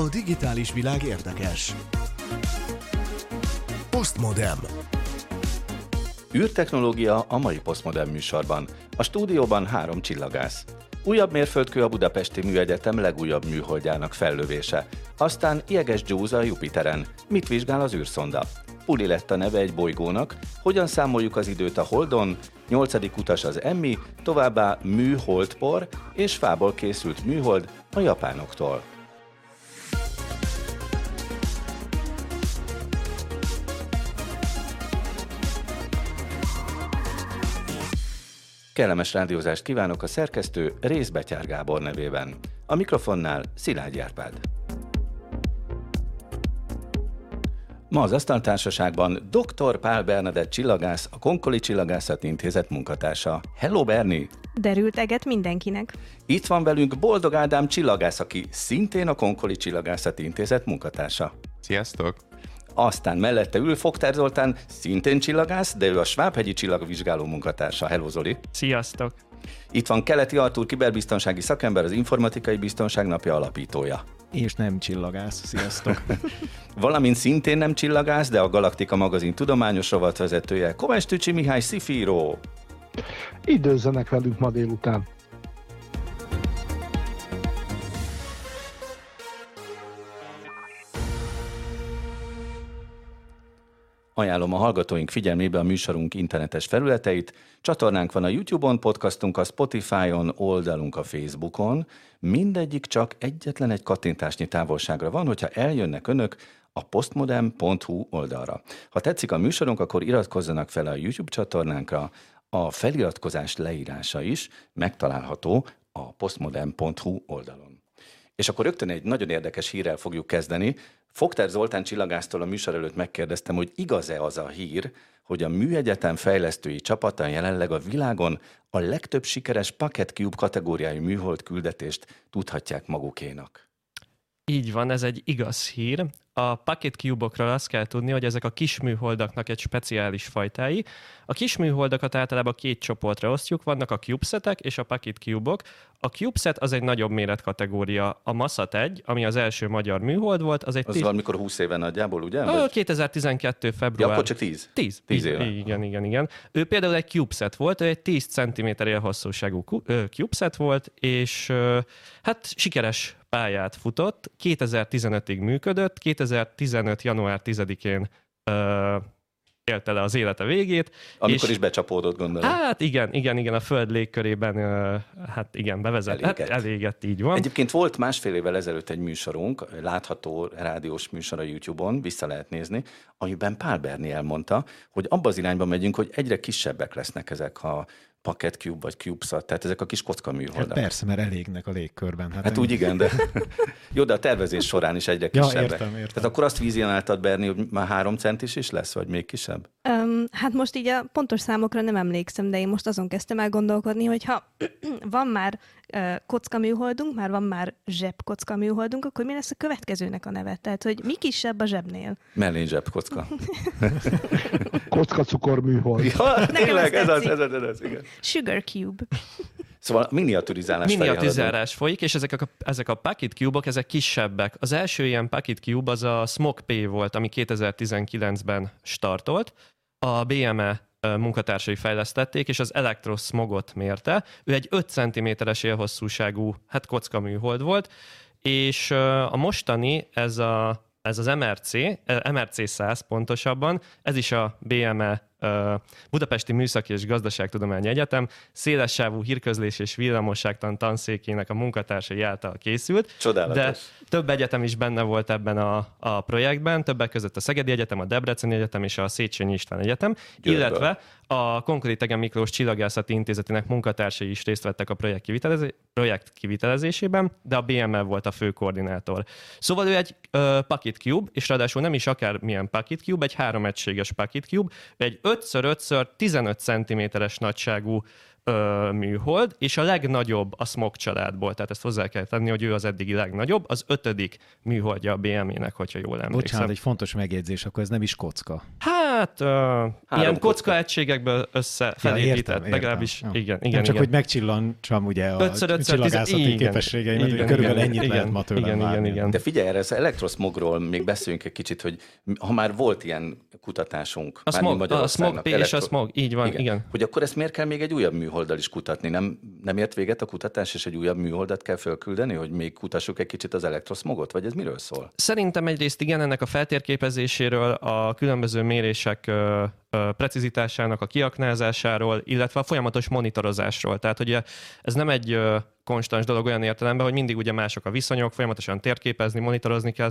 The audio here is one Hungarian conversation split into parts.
A digitális világ érdekes. Postmodem. űrtechnológia a mai Postmodern műsorban. A stúdióban három csillagász. Újabb mérföldkő a Budapesti Műegyetem legújabb műholdjának fellövése. Aztán Jeges Gyúza a Jupiteren. Mit vizsgál az űrszonda? Puli lett a neve egy bolygónak, hogyan számoljuk az időt a Holdon, nyolcadik utas az Emmy, továbbá műholdpor és fából készült műhold a japánoktól. Kellemes rádiózást kívánok a szerkesztő Rész Betyár Gábor nevében. A mikrofonnál Szilágy Árpád. Ma az Asztaltársaságban dr. Pál Bernadett csillagász, a Konkoli Csillagászati Intézet munkatársa. Hello, Berni! Derült eget mindenkinek. Itt van velünk Boldog Ádám csillagász, aki szintén a Konkoli Csillagászati Intézet munkatársa. Sziasztok! Aztán mellette ül Fogter Zoltán, szintén csillagász, de ő a Svábhegyi csillagvizsgáló munkatársa. Hello Zoli! Sziasztok! Itt van Keleti Artúr, kiberbiztonsági szakember, az Informatikai Biztonság Napja alapítója. És nem csillagász. Sziasztok! Valamint szintén nem csillagász, de a Galaktika magazin tudományos rovatvezetője, Kovács Tücsi Mihály Szifíró. Időzzenek velünk ma délután. Ajánlom a hallgatóink figyelmébe a műsorunk internetes felületeit. Csatornánk van a YouTube-on, podcastunk a Spotify-on, oldalunk a Facebookon. Mindegyik csak egyetlen egy kattintásnyi távolságra van, hogyha eljönnek önök a postmodem.hu oldalra. Ha tetszik a műsorunk, akkor iratkozzanak fel a YouTube csatornánkra. A feliratkozás leírása is megtalálható a postmodem.hu oldalon. És akkor rögtön egy nagyon érdekes hírrel fogjuk kezdeni. Fogter Zoltán csillagásztól a műsor előtt megkérdeztem, hogy igaz-e az a hír, hogy a műegyetem fejlesztői csapata jelenleg a világon a legtöbb sikeres Pocket Cube kategóriájú műhold küldetést tudhatják magukénak. Így van, ez egy igaz hír. A Pocket Cube-okról azt kell tudni, hogy ezek a kis műholdaknak egy speciális fajtái. A kis műholdakat általában két csoportra osztjuk, vannak a CubeSetek és a Pocket Cube-ok. A CubeSet az egy nagyobb méretkategória. A Massat 1, ami az első magyar műhold volt, az egy... Az valamikor 20 éve nagyjából, ugye? Ö, 2012. február. Ja, akkor csak 10? 10. 10 éve. Igen, igen, igen. Ő például egy CubeSet volt, ő egy 10 cm ö, CubeSet volt, és hát sikeres pályát futott, 2015-ig működött, 2015. január 10-én ö, élte le az élete végét. Amikor és, is becsapódott, gondolom. Hát igen, igen, igen, a föld légkörében, hát igen, bevezet. Elégett. Hát elégett, így van. Egyébként volt másfél évvel ezelőtt egy műsorunk, látható rádiós műsor a YouTube-on, vissza lehet nézni, amiben Pál Berni elmondta, hogy abba az irányba megyünk, hogy egyre kisebbek lesznek ezek a Pocket Cube vagy CubeSat, tehát ezek a kis kocka Hát műholdak. persze, mert elégnek a légkörben. Hát úgy igen, de jó, de a tervezés során is egyre Ja, kisebbek. értem, értem. Tehát akkor azt vizionáltad, Berni, hogy már három centis is lesz, vagy még kisebb? Um, hát most így a pontos számokra nem emlékszem, de én most azon kezdtem el gondolkodni, hogy ha van már uh, kocka műholdunk, már van már zseb kocka műholdunk, akkor mi lesz a következőnek a neve? Tehát, hogy mi kisebb a zsebnél? Mellén zsebkocka. Kocka cukor műhold. ja, tényleg, ez az, ez az, ez az, igen. Sugar Cube. Szóval miniaturizálás. Miniaturizálás folyik, és ezek a, ezek a Pocket Cube-ok, ezek kisebbek. Az első ilyen Pocket Cube az a Smog P volt, ami 2019-ben startolt. A BME munkatársai fejlesztették, és az elektrosmogot mérte. Ő egy 5 cm-es élhosszúságú, hát kocka műhold volt, és a mostani, ez, a, ez az MRC, eh, MRC 100 pontosabban, ez is a BME Budapesti Műszaki és Gazdaságtudományi Egyetem szélessávú hírközlés és villamosságtan tanszékének a munkatársai által készült. Csodálatos. De több egyetem is benne volt ebben a, a projektben, többek között a Szegedi Egyetem, a Debreceni Egyetem és a Széchenyi István Egyetem, Győrből. illetve a Konkoli Tegen Miklós Csillagászati Intézetének munkatársai is részt vettek a projekt, kivitelezé- projekt kivitelezésében, de a BML volt a fő koordinátor. Szóval ő egy ö, Pocket Cube, és ráadásul nem is akármilyen Pocket Cube, egy három egységes Pocket Cube, egy 5x5x15 cm-es nagyságú ö, műhold, és a legnagyobb a Smog családból, tehát ezt hozzá kell tenni, hogy ő az eddigi legnagyobb, az ötödik műholdja a BME-nek, hogyha jól emlékszem. Bocsánat, egy fontos megjegyzés, akkor ez nem is kocka. Hát, uh, ilyen kocka. kocka egységekből össze felépített, legalábbis Jó. igen, igen, nem csak, igen. hogy megcsillantsam ugye a Ötször, ötször, csillagászati igen, képességeimet, hogy igen, körülbelül igen, ennyit igen, lehet ma tőlem igen, igen, várni. igen. De figyelj erre, az elektroszmogról még beszéljünk egy kicsit, hogy ha már volt ilyen kutatásunk, A mármint smog, a smog, P és a smog, így van, igen. igen. Hogy akkor ezt miért kell még egy újabb műholddal is kutatni? Nem, nem ért véget a kutatás, és egy újabb műholdat kell fölküldeni, hogy még kutassuk egy kicsit az elektroszmogot? Vagy ez miről szól? Szerintem egyrészt igen, ennek a feltérképezéséről, a különböző mérések precizitásának a kiaknázásáról, illetve a folyamatos monitorozásról. Tehát ugye ez nem egy konstans dolog olyan értelemben, hogy mindig ugye mások a viszonyok, folyamatosan térképezni, monitorozni kell,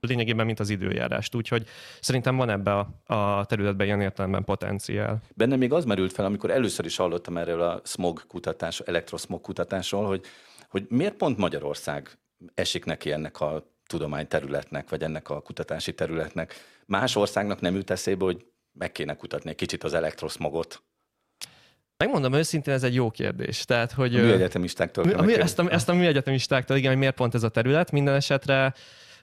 lényegében mint az időjárást. Úgyhogy szerintem van ebbe a, a területben ilyen értelemben potenciál. Benne még az merült fel, amikor először is hallottam erről a smog kutatás, elektroszmog kutatásról, hogy, hogy miért pont Magyarország esik neki ennek a tudományterületnek, vagy ennek a kutatási területnek. Más országnak nem jut eszébe, hogy meg kéne kutatni egy kicsit az elektroszmogot. Megmondom őszintén, ez egy jó kérdés. Tehát, hogy, A ö, műegyetemistáktól kell A megkérdezni. ezt, a, ezt a műegyetemistáktól, igen, hogy miért pont ez a terület. Minden esetre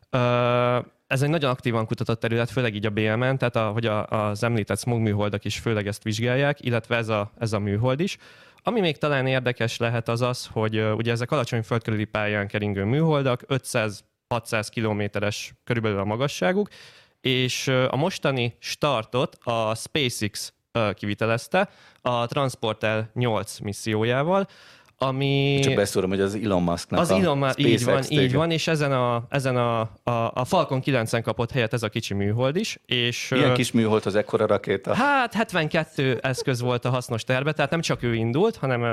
ö, ez egy nagyon aktívan kutatott terület, főleg így a BMN, tehát a, hogy a, az említett smog műholdak is főleg ezt vizsgálják, illetve ez a, ez a műhold is. Ami még talán érdekes lehet az az, hogy ö, ugye ezek alacsony földkörüli pályán keringő műholdak, 500-600 kilométeres körülbelül a magasságuk, és a mostani startot a SpaceX kivitelezte a Transporter 8 missziójával, ami... Csak beszúrom, hogy az Elon Musknak Az a Elon Musk, így van, SpaceX így van, és ezen a, ezen a, a, a Falcon 9-en kapott helyet ez a kicsi műhold is, és... Ilyen ö, kis műhold az ekkora rakéta. Hát 72 eszköz volt a hasznos terve, tehát nem csak ő indult, hanem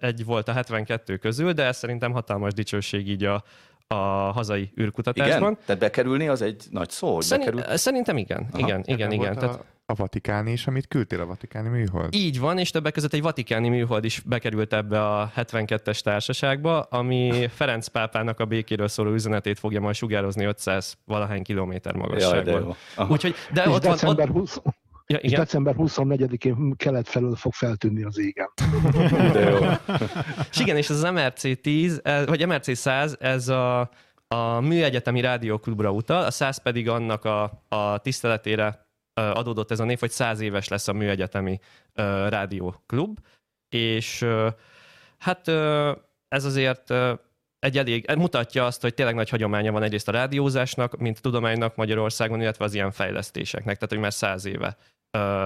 egy volt a 72 közül, de ez szerintem hatalmas dicsőség így a, a hazai űrkutatásban. Igen? Tehát bekerülni az egy nagy szó, hogy Szerint, bekerül. Szerintem igen, Aha. igen, igen, Ebben igen. Tehát, A, a Vatikáni is, amit küldtél a Vatikáni műhold. így van, és többek között egy vatikáni műhold is bekerült ebbe a 72-es társaságba, ami Ferenc pápának a békéről szóló üzenetét fogja majd sugározni 500 valahány kilométer Jaj, de jó. Úgyhogy, de És ott van, december, ott, 20, ja, és igen, december 24-én kelet felől fog feltűnni az égen. De jó. és igen, és ez az MRC-10, ez- vagy MRC-100, ez a, a Műegyetemi Rádióklubra utal, a 100 pedig annak a, a tiszteletére adódott ez a név, hogy 100 éves lesz a Műegyetemi Rádióklub, és hát ez azért egy elég, mutatja azt, hogy tényleg nagy hagyománya van egyrészt a rádiózásnak, mint tudománynak Magyarországon, illetve az ilyen fejlesztéseknek, tehát hogy már száz éve,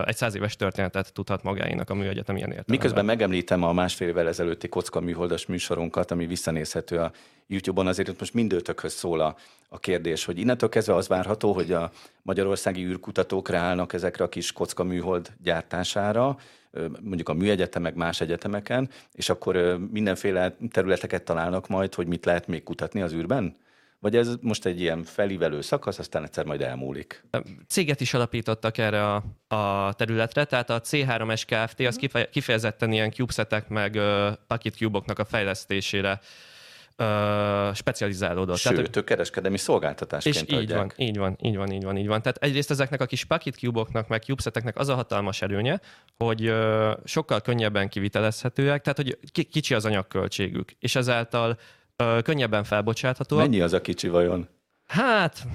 egy száz éves történetet tudhat magáénak a műegyetem ilyen értelemben. Miközben megemlítem a másfél évvel ezelőtti kocka műholdas műsorunkat, ami visszanézhető a YouTube-on, azért itt most mindőtökhöz szól a, a kérdés, hogy innentől kezdve az várható, hogy a magyarországi űrkutatók ráállnak ezekre a kis kocka műhold gyártására, mondjuk a műegyetemek, más egyetemeken, és akkor mindenféle területeket találnak majd, hogy mit lehet még kutatni az űrben? Vagy ez most egy ilyen felívelő szakasz, aztán egyszer majd elmúlik? Céget is alapítottak erre a, a területre, tehát a C3S Kft. az kife- kifejezetten ilyen CubeSetek meg uh, Packet Cube-oknak a fejlesztésére specializálódott. Sőt, Tehát, ők kereskedelmi szolgáltatásként és így adják. van, így van, így van, így van, így van. Tehát egyrészt ezeknek a kis Packet Cube-oknak, meg CubeSeteknek az a hatalmas előnye, hogy sokkal könnyebben kivitelezhetőek, tehát hogy ki- kicsi az anyagköltségük, és ezáltal könnyebben felbocsáthatóak. Mennyi az a kicsi vajon? Hát,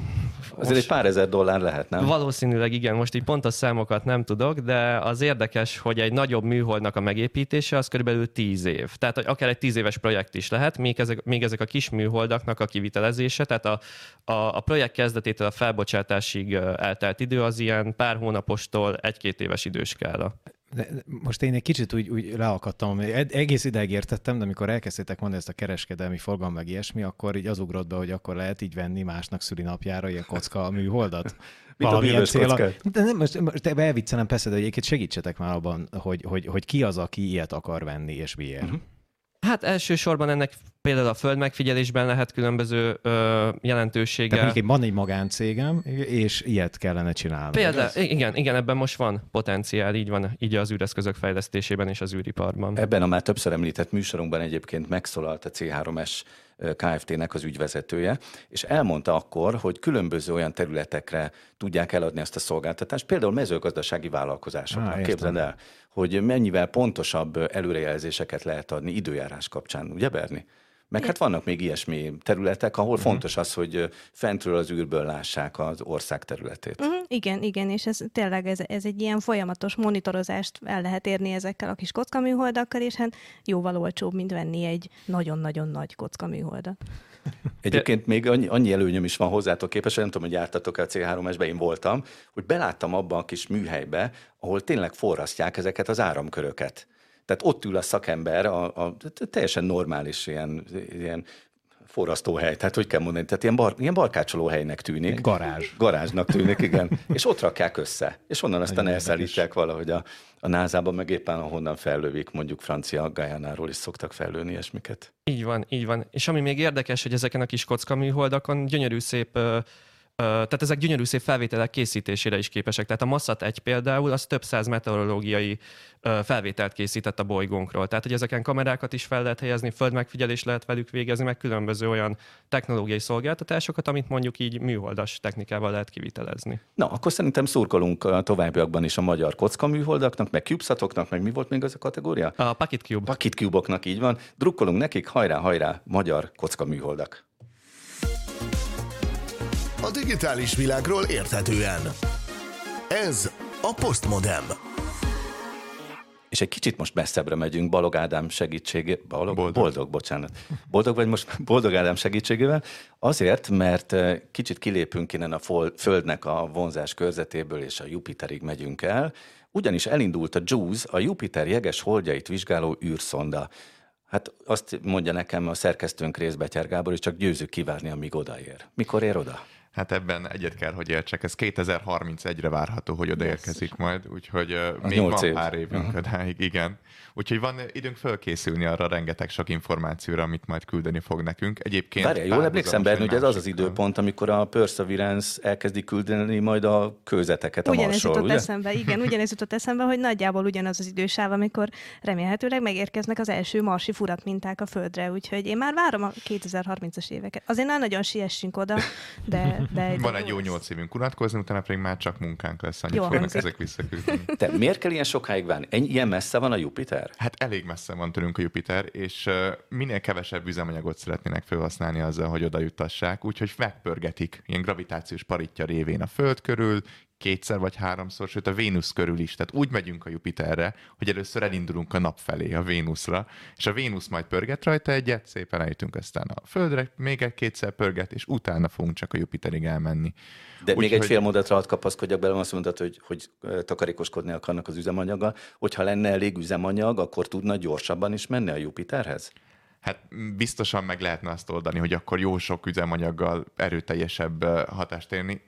Azért egy pár ezer dollár lehet, nem? Valószínűleg igen, most így pontos számokat nem tudok, de az érdekes, hogy egy nagyobb műholdnak a megépítése az körülbelül 10 év. Tehát akár egy 10 éves projekt is lehet, még ezek, még ezek a kis műholdaknak a kivitelezése, tehát a, a, a projekt kezdetétől a felbocsátásig eltelt idő az ilyen pár hónapostól egy-két éves időskála. De most én egy kicsit úgy, úgy leakadtam, egész ideig értettem, de amikor elkezdtétek mondani ezt a kereskedelmi forgalom meg ilyesmi, akkor így az ugrott be, hogy akkor lehet így venni másnak szülinapjára ilyen kocka műholdat. Mint a Valamilyen kockát. De nem, most, most elviccelem persze, de egyébként segítsetek már abban, hogy, hogy, hogy ki az, aki ilyet akar venni, és miért. Uh-huh. Hát elsősorban ennek Például a föld megfigyelésben lehet különböző ö, Tehát jelentőséggel. mondjuk van egy magáncégem, és ilyet kellene csinálnom. Például, igaz? igen, igen, ebben most van potenciál, így van, így az űreszközök fejlesztésében és az űriparban. Ebben a már többször említett műsorunkban egyébként megszólalt a C3S Kft-nek az ügyvezetője, és elmondta akkor, hogy különböző olyan területekre tudják eladni ezt a szolgáltatást, például mezőgazdasági vállalkozásoknak. Á. Képzeld el, hogy mennyivel pontosabb előrejelzéseket lehet adni időjárás kapcsán, ugye Berni? Meg hát vannak még ilyesmi területek, ahol Mhm. fontos az, hogy fentről az űrből lássák az ország területét. Uh-huh, igen, igen, és ez tényleg ez, ez egy ilyen folyamatos monitorozást el lehet érni ezekkel a kis kockaműholdakkal, és hát jóval olcsóbb, mint venni egy nagyon-nagyon nagy kockaműholdat. Egyébként még annyi, annyi előnyöm is van hozzátok képest, nem tudom, hogy jártatok a C3-esbe, én voltam, hogy beláttam abba a kis műhelybe, ahol tényleg forrasztják ezeket az áramköröket. Tehát ott ül a szakember, a, a teljesen normális ilyen, ilyen forrasztóhely, tehát hogy kell mondani, tehát ilyen, bar, ilyen barkácsoló helynek tűnik. Garázs. Garázsnak tűnik, igen. És ott rakják össze. És onnan aztán Nagyon elszállítják valahogy a, a NASA-ba, meg éppen ahonnan fellövik, mondjuk francia Gajánáról is szoktak fellőni ilyesmiket. Így van, így van. És ami még érdekes, hogy ezeken a kis kocka műholdakon gyönyörű szép Ö, tehát ezek gyönyörű szép felvételek készítésére is képesek. Tehát a Massat egy például, az több száz meteorológiai felvételt készített a bolygónkról. Tehát, hogy ezeken kamerákat is fel lehet helyezni, földmegfigyelést lehet velük végezni, meg különböző olyan technológiai szolgáltatásokat, amit mondjuk így műholdas technikával lehet kivitelezni. Na, akkor szerintem szurkolunk a továbbiakban is a magyar kocka műholdaknak, meg CubeSatoknak, meg mi volt még az a kategória? A Packet Cube. Pakit Cube-oknak így van. Drukkolunk nekik, hajrá, hajrá, magyar kocka műholdak. A digitális világról érthetően. Ez a Postmodem. És egy kicsit most messzebbre megyünk Balog Ádám segítségé, Balog? Boldog. Boldog. Bocsánat. Boldog vagy most Boldog Ádám segítségével? Azért, mert eh, kicsit kilépünk innen a Földnek a vonzás körzetéből, és a Jupiterig megyünk el, ugyanis elindult a JUICE, a Jupiter jeges holdjait vizsgáló űrszonda. Hát azt mondja nekem a szerkesztőnk Részbetyár Gábor, hogy csak győzük kivárni, amíg odaér. Mikor ér oda? Hát ebben egyet kell, hogy értsek. Ez 2031-re várható, hogy odaérkezik majd, úgyhogy uh, még van év. pár évünk uh-huh. odáig, igen. Úgyhogy van időnk fölkészülni arra rengeteg sok információra, amit majd küldeni fog nekünk. Egyébként Várjál, jól emlékszem, Berni, hogy ez az az időpont, amikor a Perseverance elkezdi küldeni majd a kőzeteket a Ugyanez Marsról, jutott ugye? eszembe, igen, ugyanez jutott eszembe, hogy nagyjából ugyanaz az idősáv, amikor remélhetőleg megérkeznek az első marsi furatminták a Földre, úgyhogy én már várom a 2030-as éveket. Azért nagyon nagyon siessünk oda, de... de Van egy jó nyolc évünk unatkozni, utána pedig már csak munkánk lesz, annyit Jó fognak hangzik. ezek visszaküldeni. Te miért kell ilyen sokáig várni? Ennyi, ilyen messze van a Jupiter? Hát elég messze van tőlünk a Jupiter, és uh, minél kevesebb üzemanyagot szeretnének felhasználni azzal, hogy oda juttassák, úgyhogy megpörgetik ilyen gravitációs paritja révén a Föld körül, kétszer vagy háromszor, sőt a Vénusz körül is. Tehát úgy megyünk a Jupiterre, hogy először elindulunk a nap felé, a Vénuszra, és a Vénusz majd pörget rajta egyet, szépen eljutunk aztán a Földre, még egy kétszer pörget, és utána fogunk csak a Jupiterig elmenni. De még Úgyhogy- egy fél mondatra hadd kapaszkodjak bele, azt mondtad, hogy, hogy takarékoskodni akarnak az üzemanyaggal. Hogyha lenne elég üzemanyag, akkor tudna gyorsabban is menni a Jupiterhez? Hát biztosan meg lehetne azt oldani, hogy akkor jó sok üzemanyaggal erőteljesebb hatást érni.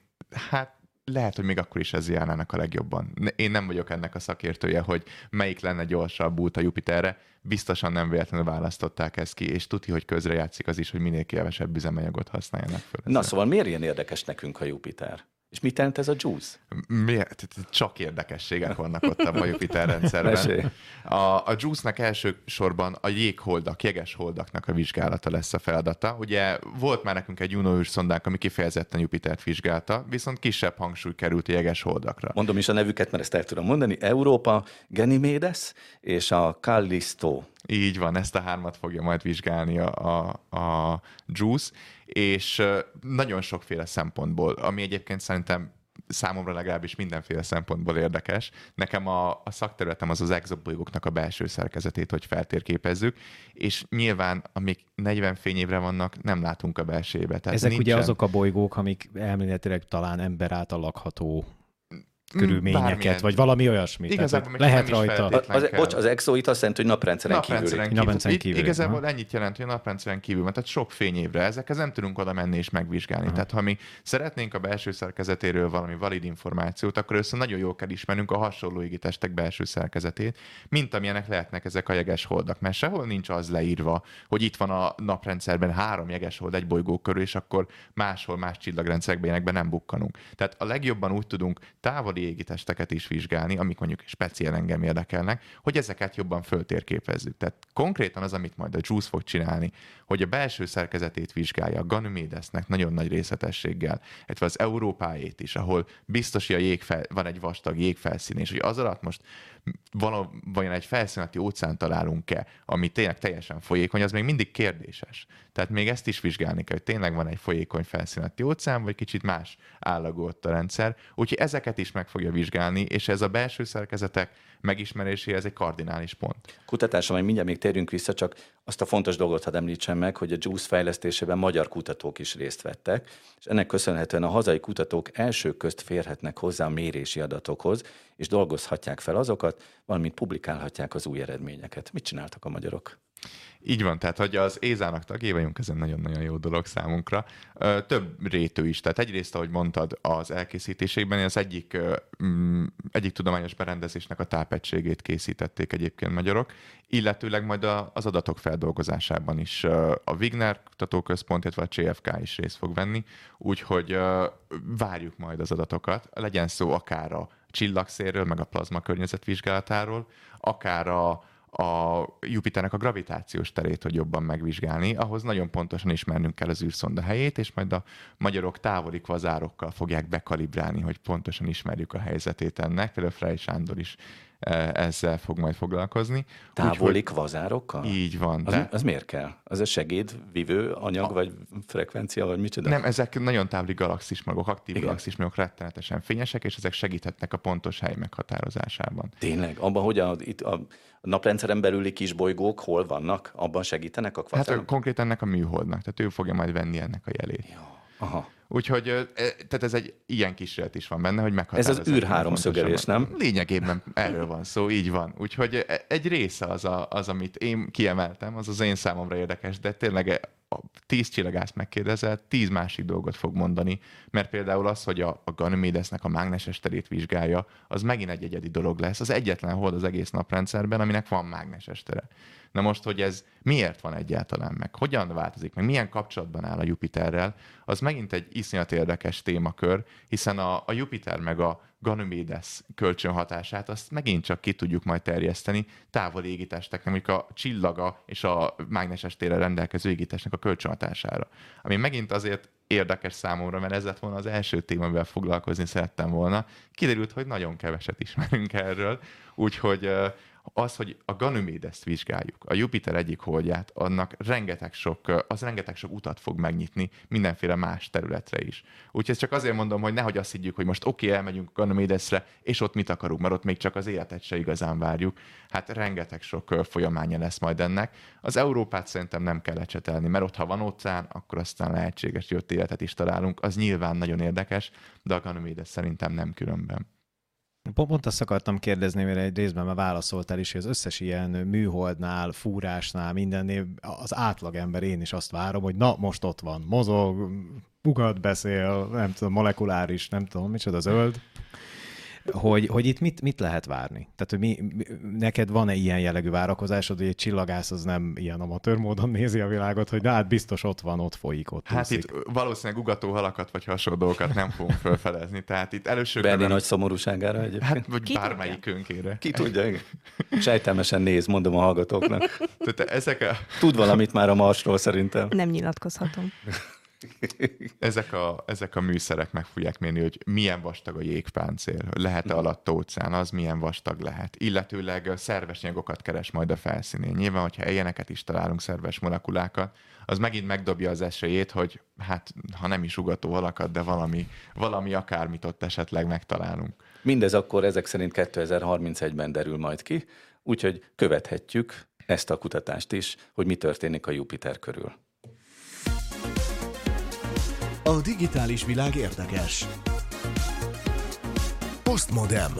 Hát lehet, hogy még akkor is ez járnának a legjobban. Én nem vagyok ennek a szakértője, hogy melyik lenne gyorsabb út a Jupiterre. Biztosan nem véletlenül választották ezt ki, és tuti, hogy közrejátszik az is, hogy minél kevesebb üzemanyagot használjanak föl. Na szóval miért ilyen érdekes nekünk a Jupiter? És mit jelent ez a JUICE? Miért? Csak érdekességek vannak ott a Jupiter rendszerben. A, a JUICE-nak elsősorban a jégholdak, jeges holdaknak a vizsgálata lesz a feladata. Ugye volt már nekünk egy Juno űrszondánk, ami kifejezetten Jupitert vizsgálta, viszont kisebb hangsúly került a jeges holdakra. Mondom is a nevüket, mert ezt el tudom mondani. Európa, Ganymedes és a Callisto. Így van, ezt a hármat fogja majd vizsgálni a, a, a JUICE, és nagyon sokféle szempontból, ami egyébként szerintem számomra legalábbis mindenféle szempontból érdekes. Nekem a, a szakterületem az az exobolygóknak a belső szerkezetét, hogy feltérképezzük, és nyilván, amik 40 fényévre vannak, nem látunk a belsébe. Tehát Ezek nincsen... ugye azok a bolygók, amik elméletileg talán ember által lakható körülményeket, bármilyen. vagy valami olyasmi. Igazából Tehát, lehet nem rajta. Az, bocs, az exo itt azt jelenti, hogy naprendszeren, Naprendszeren kívül. Naprendszeren Itt kívüli, Igazából aha. ennyit jelent, hogy a naprendszeren kívül, mert tehát sok fényévre ezekhez nem tudunk oda menni és megvizsgálni. Tehát ha mi szeretnénk a belső szerkezetéről valami valid információt, akkor össze nagyon jól kell ismernünk a hasonló égitestek belső szerkezetét, mint amilyenek lehetnek ezek a jeges holdak. Mert sehol nincs az leírva, hogy itt van a naprendszerben három jeges hold egy bolygó körül, és akkor máshol más csillagrendszerekben nem bukkanunk. Tehát a legjobban úgy tudunk távoli égitesteket is vizsgálni, amik mondjuk speciál engem érdekelnek, hogy ezeket jobban föltérképezzük. Tehát konkrétan az, amit majd a JUICE fog csinálni, hogy a belső szerkezetét vizsgálja a Ganymedesnek nagyon nagy részletességgel, illetve az Európáét is, ahol biztos, hogy a jégfel, van egy vastag jégfelszín, és hogy az alatt most vajon egy felszíneti óceán találunk-e, ami tényleg teljesen folyékony, az még mindig kérdéses. Tehát még ezt is vizsgálni kell, hogy tényleg van egy folyékony felszíneti óceán, vagy kicsit más állagú ott a rendszer. Úgyhogy ezeket is meg fogja vizsgálni, és ez a belső szerkezetek megismeréséhez egy kardinális pont. kutatásra majd mindjárt még térjünk vissza, csak azt a fontos dolgot hadd említsem meg, hogy a JUICE fejlesztésében magyar kutatók is részt vettek, és ennek köszönhetően a hazai kutatók elsők közt férhetnek hozzá a mérési adatokhoz, és dolgozhatják fel azokat, valamint publikálhatják az új eredményeket. Mit csináltak a magyarok? Így van, tehát hogy az Ézának tagjai vagyunk, ez egy nagyon-nagyon jó dolog számunkra. Több rétű is, tehát egyrészt, ahogy mondtad, az elkészítésében az egyik, mm, egyik tudományos berendezésnek a tápegységét készítették egyébként magyarok, illetőleg majd az adatok feldolgozásában is. A Wigner Kutatóközpont, illetve a CFK is részt fog venni, úgyhogy várjuk majd az adatokat, legyen szó akár a csillagszérről, meg a plazma környezet vizsgálatáról, akár a a Jupiternek a gravitációs terét, hogy jobban megvizsgálni, ahhoz nagyon pontosan ismernünk kell az űrszonda helyét, és majd a magyarok távoli kvazárokkal fogják bekalibrálni, hogy pontosan ismerjük a helyzetét ennek. Például Frey Sándor is ezzel fog majd foglalkozni. Távoli kvazárokkal? Így van. Az, De az miért kell? Az a segédvivő anyag, vagy frekvencia, vagy micsoda? nem, ezek nagyon távoli galaxismagok, aktív Igen. galaxismagok rettenetesen fényesek, és ezek segíthetnek a pontos hely meghatározásában. Tényleg? Abban, hogy a, itt a naprendszeren belüli kis bolygók hol vannak? Abban segítenek a Hát kvazárok? konkrétan ennek a műholdnak, tehát ő fogja majd venni ennek a jelét. Aha. Úgyhogy e, tehát ez egy ilyen kísérlet is van benne, hogy Ez meghatározzák. az űr háromszögelés, nem? Lényegében erről van szó, így van. Úgyhogy e- egy része az, a, az, amit én kiemeltem, az az én számomra érdekes, de tényleg e- a tíz csillagász megkérdezel, tíz másik dolgot fog mondani, mert például az, hogy a, a Ganymedesnek a mágneses terét vizsgálja, az megint egy egyedi dolog lesz. Az egyetlen hold az egész naprendszerben, aminek van mágneses tere. Na most, hogy ez miért van egyáltalán meg, hogyan változik meg, milyen kapcsolatban áll a Jupiterrel, az megint egy iszonyat érdekes témakör, hiszen a, a Jupiter meg a Ganymedes kölcsönhatását azt megint csak ki tudjuk majd terjeszteni távoli égitesteknek, mondjuk a csillaga és a mágneses térrel rendelkező égitestnek a kölcsönhatására. Ami megint azért érdekes számomra, mert ez lett volna az első téma, amivel foglalkozni szerettem volna. Kiderült, hogy nagyon keveset ismerünk erről, úgyhogy az, hogy a Ganymedes vizsgáljuk, a Jupiter egyik holdját, annak rengeteg sok, az rengeteg sok utat fog megnyitni mindenféle más területre is. Úgyhogy ezt csak azért mondom, hogy nehogy azt higgyük, hogy most oké, okay, elmegyünk a Ganymedesre, és ott mit akarunk, mert ott még csak az életet se igazán várjuk. Hát rengeteg sok folyamánya lesz majd ennek. Az Európát szerintem nem kell lecsetelni, mert ott, ha van óceán, akkor aztán lehetséges, hogy ott életet is találunk. Az nyilván nagyon érdekes, de a Ganymedes szerintem nem különben. Pont, azt akartam kérdezni, mert egy részben már válaszoltál is, hogy az összes ilyen műholdnál, fúrásnál, mindennél az átlagember én is azt várom, hogy na, most ott van, mozog, ugat beszél, nem tudom, molekuláris, nem tudom, micsoda zöld. Hogy, hogy itt mit, mit lehet várni? Tehát, hogy mi, mi, neked van-e ilyen jellegű várakozásod, hogy egy csillagász az nem ilyen amatőr módon nézi a világot, hogy de hát biztos ott van, ott folyik, ott Hát úszik. itt valószínűleg ugató halakat vagy hasonló dolgokat nem fogunk felfedezni. Tehát itt előső Berni körben- nagy szomorúságára egyébként. Hát, vagy Ki bármelyikünkére. Ki tudja, igen. Sejtelmesen néz, mondom a hallgatóknak. Tehát ezek a, Tud valamit már a Marsról szerintem. Nem nyilatkozhatom. ezek, a, ezek a műszerek meg fogják mérni, hogy milyen vastag a jégpáncél, lehet-e alatt óceán, az milyen vastag lehet. Illetőleg szerves anyagokat keres majd a felszínén. Nyilván, hogyha ilyeneket is találunk, szerves molekulákat, az megint megdobja az esélyét, hogy hát, ha nem is ugató alakat, de valami, valami akármit ott esetleg megtalálunk. Mindez akkor ezek szerint 2031-ben derül majd ki, úgyhogy követhetjük ezt a kutatást is, hogy mi történik a Jupiter körül. A digitális világ érdekes. Postmodem.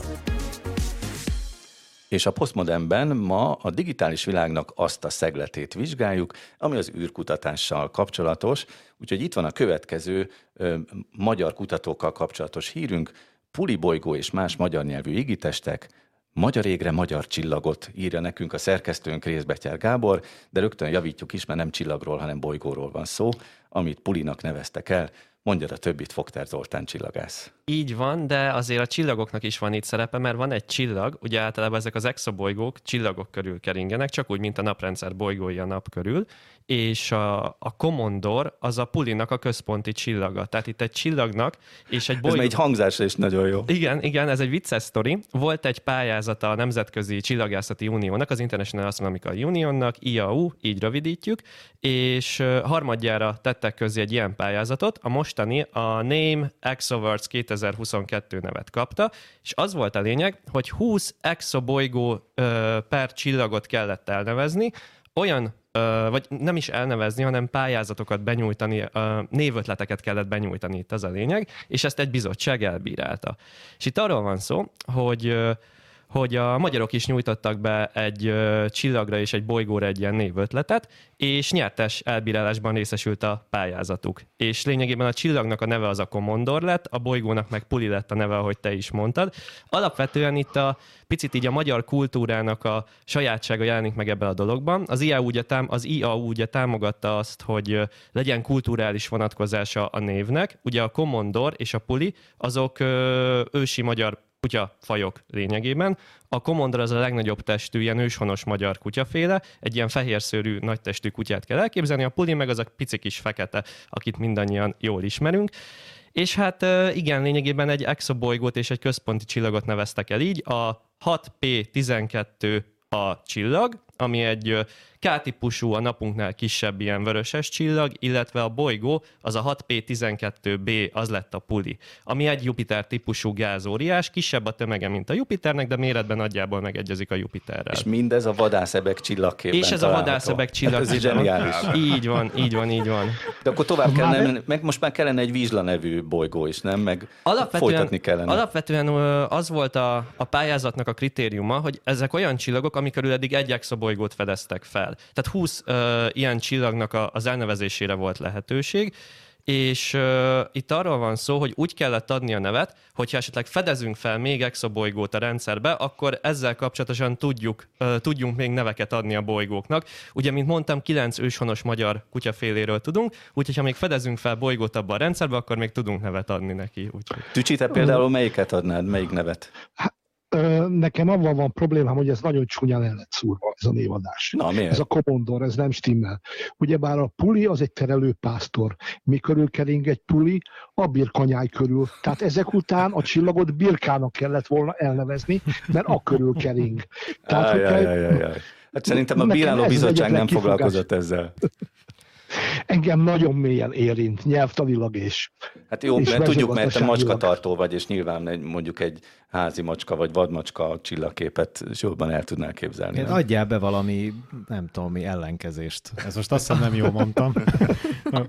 És a Postmodernben ma a digitális világnak azt a szegletét vizsgáljuk, ami az űrkutatással kapcsolatos. Úgyhogy itt van a következő ö, magyar kutatókkal kapcsolatos hírünk. Puli bolygó és más magyar nyelvű igitestek, Magyar égre magyar csillagot írja nekünk a szerkesztőnk Részbetyár Gábor, de rögtön javítjuk is, mert nem csillagról, hanem bolygóról van szó, amit Pulinak neveztek el. Mondjad a többit, Fogter Zoltán csillagász. Így van, de azért a csillagoknak is van itt szerepe, mert van egy csillag, ugye általában ezek az exobolygók csillagok körül keringenek, csak úgy, mint a naprendszer bolygói a nap körül, és a, a Commodore az a Pulinak a központi csillaga. Tehát itt egy csillagnak és egy Ez bolygó... már egy hangzásra is nagyon jó. Igen, igen, ez egy vicces sztori. Volt egy pályázata a Nemzetközi Csillagászati Uniónak, az International Astronomical Unionnak, IAU, így rövidítjük, és harmadjára tettek közé egy ilyen pályázatot. A mostani a Name Exoverts 2022 nevet kapta, és az volt a lényeg, hogy 20 exobolygó ö, per csillagot kellett elnevezni, olyan ö, vagy nem is elnevezni, hanem pályázatokat benyújtani, ö, névötleteket kellett benyújtani itt az a lényeg, és ezt egy bizottság elbírálta. És itt arról van szó, hogy hogy a magyarok is nyújtottak be egy ö, csillagra és egy bolygóra egy ilyen névötletet, és nyertes elbírálásban részesült a pályázatuk. És lényegében a csillagnak a neve az a Commodore lett, a bolygónak meg Puli lett a neve, ahogy te is mondtad. Alapvetően itt a picit így a magyar kultúrának a sajátsága jelenik meg ebben a dologban. Az IAU ugye, tám- az IAU ugye támogatta azt, hogy legyen kulturális vonatkozása a névnek. Ugye a Commodore és a Puli azok ö, ősi magyar kutyafajok lényegében. A Commodore az a legnagyobb testű, ilyen őshonos magyar kutyaféle, egy ilyen fehérszőrű, nagy testű kutyát kell elképzelni, a Puli meg az a pici kis fekete, akit mindannyian jól ismerünk. És hát igen, lényegében egy exobolygót és egy központi csillagot neveztek el így. A 6P12 a csillag, ami egy K-típusú, a napunknál kisebb ilyen vöröses csillag, illetve a bolygó, az a 6P12b, az lett a Puli, ami egy Jupiter típusú gázóriás, kisebb a tömege, mint a Jupiternek, de méretben nagyjából megegyezik a Jupiterrel. És mindez a vadászebek csillagképben És ez a található. vadászebek Hát csillag. ez zseniális. Így van, így van, így van. De akkor tovább kellene, meg most már kellene egy Vizsla nevű bolygó is, nem? Meg Alapvetően, folytatni kellene. alapvetően az volt a, a pályázatnak a kritériuma, hogy ezek olyan csillagok, amik körül eddig egy exobolygót fedeztek fel. Tehát 20 ö, ilyen csillagnak a, az elnevezésére volt lehetőség, és uh, itt arról van szó, hogy úgy kellett adni a nevet, hogyha esetleg fedezünk fel még exobolygót a rendszerbe, akkor ezzel kapcsolatosan tudjuk, uh, tudjunk még neveket adni a bolygóknak. Ugye, mint mondtam, kilenc őshonos magyar kutyaféléről tudunk, úgyhogy ha még fedezünk fel bolygót abba a rendszerbe, akkor még tudunk nevet adni neki. Úgyhogy. Tücsi, te például melyiket adnád, melyik nevet? Nekem avval van problémám, hogy ez nagyon csúnyán el lett szúrva, ez a névadás. Na, miért? Ez a Commodore, ez nem stimmel. Ugyebár a puli az egy terelőpásztor. Mi körül kering egy puli? A birkanyáj körül. Tehát ezek után a csillagot birkának kellett volna elnevezni, mert a körül kering. Tehát, áj, áj, áj, áj. Hát szerintem a bíráló bizottság nem kifogás. foglalkozott ezzel. engem nagyon mélyen érint, nyelvtanilag és Hát jó, És mert tudjuk, mert te macskatartó vagy, és nyilván egy, mondjuk egy házi macska vagy vadmacska csillagképet jobban el tudnál képzelni. Én nem? adjál be valami, nem tudom mi, ellenkezést. Ez most azt hiszem nem jól mondtam.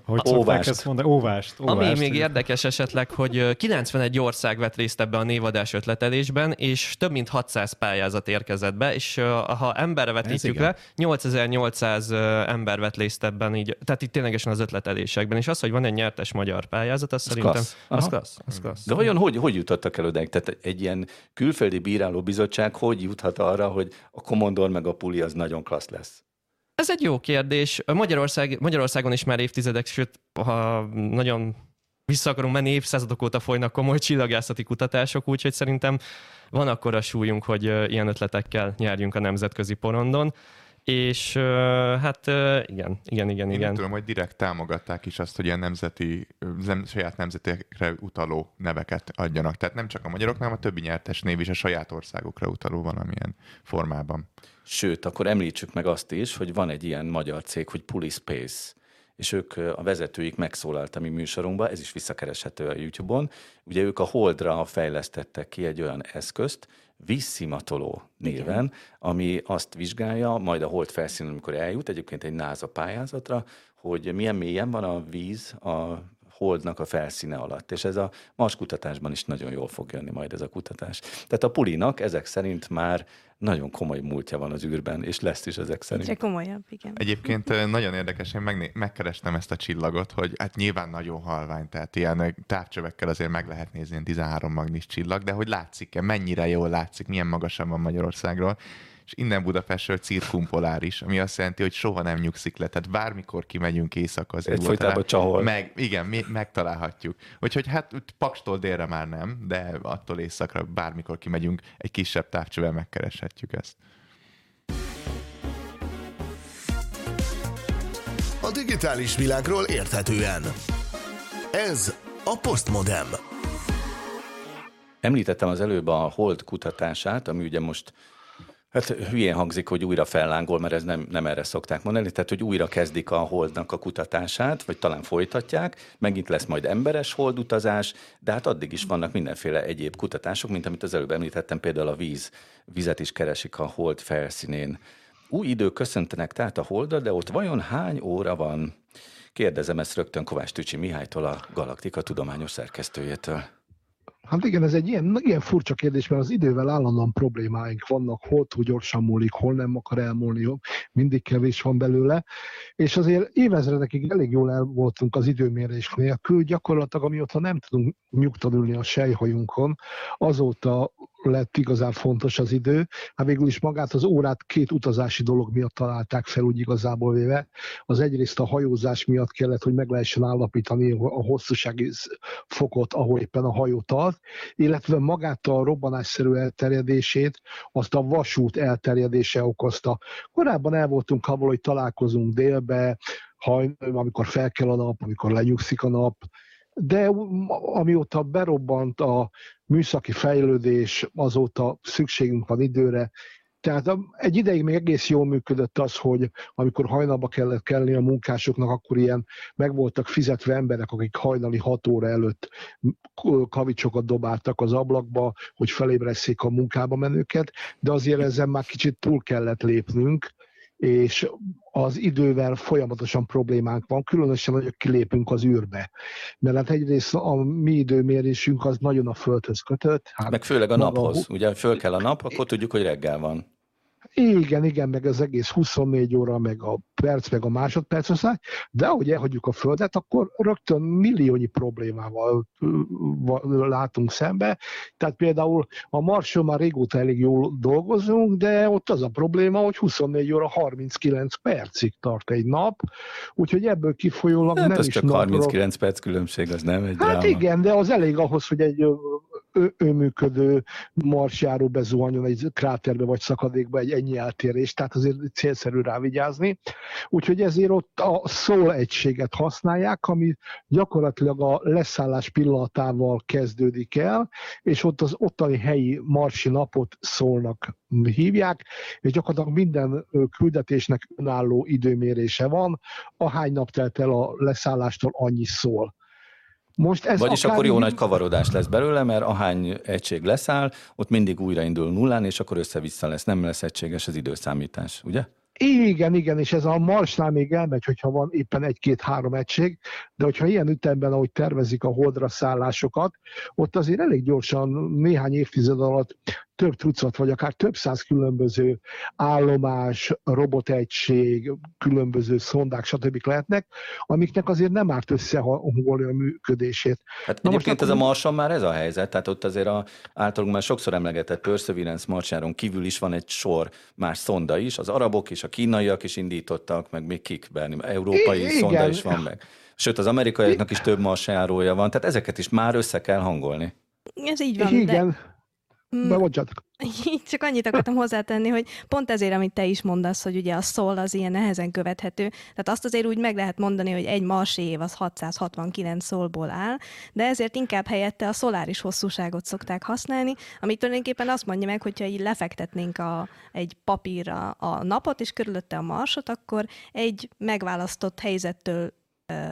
Hogy Óvást. ezt mondani? Óvást. óvást. Ami még érdekes esetleg, hogy ö, 91 ország vett részt ebbe a névadás ötletelésben, és több mint 600 pályázat érkezett be, és ha emberre vetítjük le, 8800 ö, ember vett részt ebben, így, tehát itt ténylegesen az ötletelésekben, és az, hogy van egy nyertes magyar pályázat, az szerintem klassz. az klassz. Az klassz. De vajon hogy, hogy jutottak el odáig? Tehát egy ilyen külföldi bíráló bizottság hogy juthat arra, hogy a Commodore meg a Puli az nagyon klassz lesz? Ez egy jó kérdés. Magyarország, Magyarországon is már évtizedek, sőt, ha nagyon vissza akarunk menni, évszázadok óta folynak komoly csillagászati kutatások, úgyhogy szerintem van akkora súlyunk, hogy ilyen ötletekkel nyerjünk a nemzetközi porondon. És hát igen, igen, igen, Én igen. tudom, hogy direkt támogatták is azt, hogy ilyen nemzeti, nem, saját nemzetekre utaló neveket adjanak. Tehát nem csak a magyarok, hanem a többi nyertes név is a saját országokra utaló valamilyen formában. Sőt, akkor említsük meg azt is, hogy van egy ilyen magyar cég, hogy Puli Space, és ők a vezetőik megszólalt a mi műsorunkba, ez is visszakereshető a YouTube-on. Ugye ők a Holdra fejlesztettek ki egy olyan eszközt, vízszimatoló néven, ami azt vizsgálja, majd a Hold felszínen, amikor eljut, egyébként egy NASA pályázatra, hogy milyen mélyen van a víz a holdnak a felszíne alatt. És ez a Mars kutatásban is nagyon jól fog jönni majd ez a kutatás. Tehát a pulinak ezek szerint már nagyon komoly múltja van az űrben, és lesz is ezek szerint. Csak komolyabb, igen. Egyébként nagyon érdekes, én megné- megkerestem ezt a csillagot, hogy hát nyilván nagyon halvány, tehát ilyen távcsövekkel azért meg lehet nézni ilyen 13 magnis csillag, de hogy látszik-e, mennyire jól látszik, milyen magasan van Magyarországról, és innen Budapestről cirkumpoláris, ami azt jelenti, hogy soha nem nyugszik le, tehát bármikor kimegyünk éjszaka az Egyfolytában csahol. meg, igen, mi, megtalálhatjuk. Úgyhogy hát úgy Pakstól délre már nem, de attól éjszakra bármikor kimegyünk, egy kisebb távcsővel megkereshetjük ezt. A digitális világról érthetően. Ez a Postmodem. Említettem az előbb a hold kutatását, ami ugye most Hát hülyén hangzik, hogy újra fellángol, mert ez nem, nem erre szokták mondani, tehát hogy újra kezdik a holdnak a kutatását, vagy talán folytatják, megint lesz majd emberes holdutazás, de hát addig is vannak mindenféle egyéb kutatások, mint amit az előbb említettem, például a víz, vizet is keresik a hold felszínén. Új idők köszöntenek tehát a holdra, de ott vajon hány óra van? Kérdezem ezt rögtön Kovács Tücsi Mihálytól, a Galaktika tudományos szerkesztőjétől. Hát igen, ez egy ilyen, ilyen furcsa kérdés, mert az idővel állandóan problémáink vannak, hol túl gyorsan múlik, hol nem akar elmúlni, mindig kevés van belőle, és azért évezredekig elég jól el voltunk az időmérés nélkül, gyakorlatilag amióta nem tudunk nyugtalanulni a sejhajunkon, azóta lett igazán fontos az idő. Hát végül is magát az órát két utazási dolog miatt találták fel úgy igazából véve. Az egyrészt a hajózás miatt kellett, hogy meg lehessen állapítani a hosszúsági fokot, ahol éppen a hajó tart, illetve magát a robbanásszerű elterjedését, azt a vasút elterjedése okozta. Korábban el voltunk abból, hogy találkozunk délbe, haj, amikor fel kell a nap, amikor lenyugszik a nap, de amióta berobbant a műszaki fejlődés, azóta szükségünk van időre, tehát egy ideig még egész jól működött az, hogy amikor hajnalba kellett kelni a munkásoknak, akkor ilyen meg voltak fizetve emberek, akik hajnali 6 óra előtt kavicsokat dobáltak az ablakba, hogy felébresszék a munkába menőket, de azért ezen már kicsit túl kellett lépnünk, és az idővel folyamatosan problémánk van, különösen, hogy kilépünk az űrbe. Mert hát egyrészt a mi időmérésünk az nagyon a Földhöz kötött. Hát Meg főleg a naphoz. Ugye föl kell a nap, akkor tudjuk, hogy reggel van. Igen, igen, meg az egész 24 óra, meg a perc, meg a másodperc osztály, de ahogy elhagyjuk a Földet, akkor rögtön milliónyi problémával látunk szembe. Tehát például a Marson már régóta elég jól dolgozunk, de ott az a probléma, hogy 24 óra 39 percig tart egy nap, úgyhogy ebből kifolyólag hát nem az is csak napra... 39 perc különbség, az nem egy Hát dráma. igen, de az elég ahhoz, hogy egy ő, ő működő marsjáró bezuhanjon egy kráterbe vagy szakadékba egy ennyi eltérés, tehát azért célszerű rá vigyázni. Úgyhogy ezért ott a szól egységet használják, ami gyakorlatilag a leszállás pillanatával kezdődik el, és ott az ottani helyi marsi napot szólnak hívják, és gyakorlatilag minden küldetésnek önálló időmérése van, ahány nap telt el a leszállástól, annyi szól. Most ez Vagyis akkor jó nagy kavarodás lesz belőle, mert ahány egység leszáll, ott mindig újraindul nullán, és akkor össze-vissza lesz, nem lesz egységes az időszámítás, ugye? Igen, igen, és ez a Marsnál még elmegy, hogyha van éppen egy-két-három egység, de hogyha ilyen ütemben, ahogy tervezik a holdra szállásokat, ott azért elég gyorsan néhány évtized alatt több tucat, vagy akár több száz különböző állomás, robotegység, különböző szondák, stb. lehetnek, amiknek azért nem árt összehangolni a működését. Hát Na egyébként most ez a Marson már ez a helyzet, tehát ott azért a, általunk már sokszor emlegetett Perseverance Marsáron kívül is van egy sor más szonda is, az arabok és a kínaiak is indítottak, meg még kik, Berni, európai I- szonda igen. is van meg. Sőt, az amerikaiaknak is több marsjárója van, tehát ezeket is már össze kell hangolni. Ez így van, igen. de de bocsánat. Csak annyit akartam hozzátenni, hogy pont ezért, amit te is mondasz, hogy ugye a szól az ilyen nehezen követhető. Tehát azt azért úgy meg lehet mondani, hogy egy marsi év az 669 szólból áll, de ezért inkább helyette a szoláris hosszúságot szokták használni, amit tulajdonképpen azt mondja meg, hogyha így lefektetnénk a, egy papírra a napot, és körülötte a marsot, akkor egy megválasztott helyzettől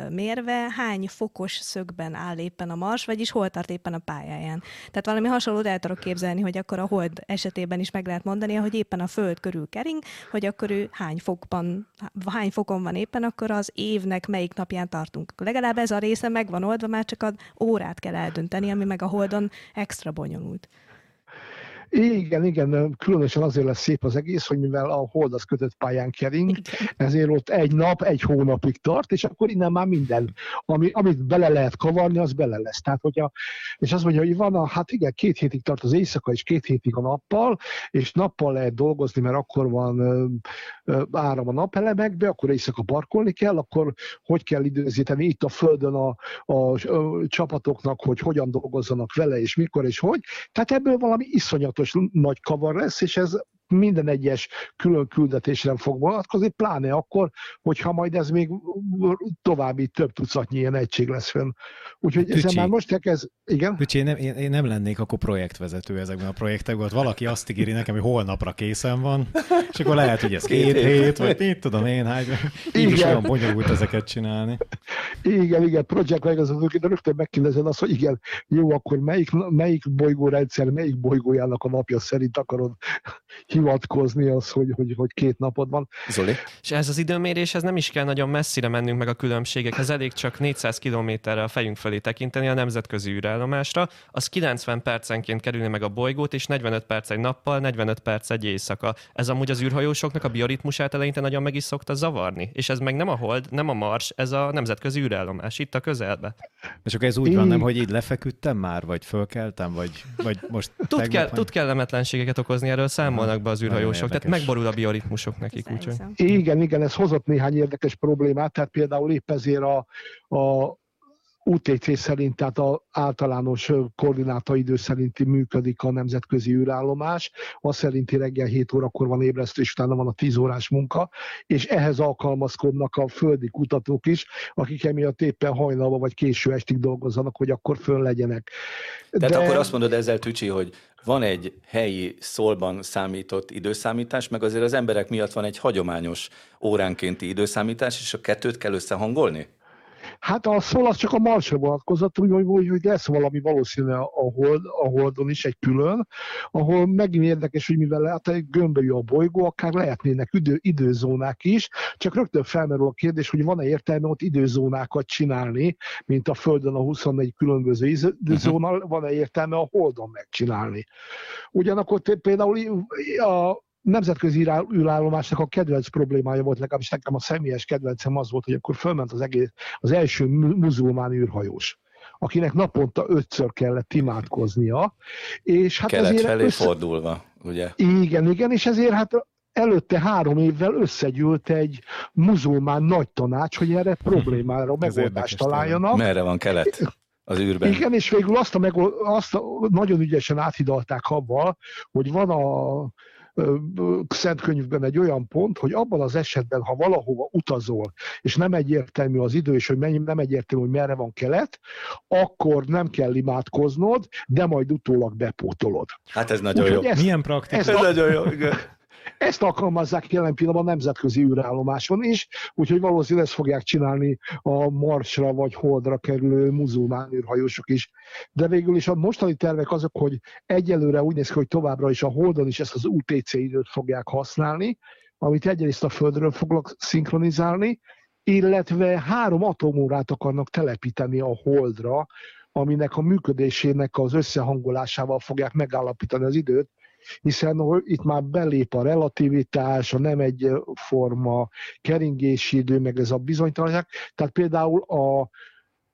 mérve hány fokos szögben áll éppen a Mars, vagyis hol tart éppen a pályáján. Tehát valami hasonlót el tudok képzelni, hogy akkor a hold esetében is meg lehet mondani, hogy éppen a Föld körül kering, hogy akkor ő hány fokban, hány fokon van éppen, akkor az évnek melyik napján tartunk. Legalább ez a része meg van oldva, már csak az órát kell eldönteni, ami meg a holdon extra bonyolult. Igen, igen, különösen azért lesz szép az egész, hogy mivel a hold az kötött pályán kering, ezért ott egy nap, egy hónapig tart, és akkor innen már minden, ami, amit bele lehet kavarni, az bele lesz. Tehát, hogyha, és azt mondja, hogy van a, hát igen, két hétig tart az éjszaka, és két hétig a nappal, és nappal lehet dolgozni, mert akkor van ö, ö, áram a napelemekbe, akkor éjszaka parkolni kell, akkor hogy kell időzíteni itt a Földön a, a, a csapatoknak, hogy hogyan dolgozzanak vele, és mikor, és hogy. Tehát ebből valami iszonyatos iszonyatos nagy kavar lesz, és ez minden egyes külön küldetésre fog vonatkozni, pláne akkor, hogyha majd ez még további több tucatnyi ilyen egység lesz fönn. Úgyhogy Tücsi. ezen már most elkezd, igen? Tücsi, én nem, én, én nem lennék akkor projektvezető ezekben a projektekben, ott valaki azt ígéri nekem, hogy holnapra készen van, és akkor lehet, hogy ez két, hét, vagy mit tudom én, hány, így is olyan bonyolult ezeket csinálni. Igen, igen, project de rögtön megkérdezed azt, hogy igen, jó, akkor melyik, melyik bolygórendszer, melyik bolygójának a napja szerint akarod hivatkozni az, hogy, hogy, hogy két napod van. Zoli? És ez az időméréshez nem is kell nagyon messzire mennünk meg a különbségekhez, elég csak 400 kilométerre a fejünk felé tekinteni a nemzetközi űrállomásra, az 90 percenként kerülni meg a bolygót, és 45 perc egy nappal, 45 perc egy éjszaka. Ez amúgy az űrhajósoknak a bioritmusát eleinte nagyon meg is szokta zavarni. És ez meg nem a Hold, nem a Mars, ez a nemzetközi űrállomás, itt a közelbe. És akkor ez úgy van, nem, hogy így lefeküdtem már, vagy fölkeltem, vagy, vagy most... Tud, kell, tud kellemetlenségeket okozni, erről számolnak be az űrhajósok, tehát megborul a bioritmusok nekik. Úgyhogy. Igen, igen, ez hozott néhány érdekes problémát, tehát például épp ezért a, a UTC szerint, tehát az általános koordinátaidő szerinti működik a nemzetközi űrállomás, az szerinti reggel 7 órakor van ébresztő, és utána van a 10 órás munka, és ehhez alkalmazkodnak a földi kutatók is, akik emiatt éppen hajnalba vagy késő estig dolgozzanak, hogy akkor föl legyenek. Tehát De... akkor azt mondod ezzel, Tücsi, hogy van egy helyi szólban számított időszámítás, meg azért az emberek miatt van egy hagyományos óránkénti időszámítás, és a kettőt kell összehangolni? Hát a szól az csak a Marsra vonatkozott, úgy, hogy, hogy, hogy lesz valami valószínűleg a, hold, a Holdon is egy külön, ahol megint érdekes, hogy mivel lehet egy gömbölyű a bolygó, akár lehetnének idő, időzónák is, csak rögtön felmerül a kérdés, hogy van-e értelme ott időzónákat csinálni, mint a Földön a 24 különböző időzóna, van-e értelme a Holdon megcsinálni. Ugyanakkor például a nemzetközi űrállomásnak a kedvenc problémája volt, legalábbis nekem a személyes kedvencem az volt, hogy akkor fölment az, egész, az első muzulmán űrhajós akinek naponta ötször kellett imádkoznia. És hát Kelet ezért felé össze... fordulva, ugye? Igen, igen, és ezért hát előtte három évvel összegyűlt egy muzulmán nagy tanács, hogy erre problémára megoldást találjanak. Merre van kelet? az űrben. Igen, és végül azt, a, azt a, nagyon ügyesen áthidalták abban, hogy van a Szent Könyvben egy olyan pont, hogy abban az esetben, ha valahova utazol, és nem egyértelmű az idő, és hogy mennyi, nem egyértelmű, hogy merre van kelet, akkor nem kell imádkoznod, de majd utólag bepótolod. Hát ez nagyon Úgy, jó. Ezt, Milyen praktikus. Ez a, nagyon jó, igen. Ezt alkalmazzák jelen pillanatban a nemzetközi űrállomáson is, úgyhogy valószínűleg ezt fogják csinálni a Marsra vagy Holdra kerülő muzulmán űrhajósok is. De végül is a mostani tervek azok, hogy egyelőre úgy néz ki, hogy továbbra is a Holdon is ezt az UTC időt fogják használni, amit egyrészt a Földről fognak szinkronizálni, illetve három atomórát akarnak telepíteni a Holdra, aminek a működésének az összehangolásával fogják megállapítani az időt, hiszen itt már belép a relativitás, a nem egyforma keringési idő, meg ez a bizonytalanság. Tehát például a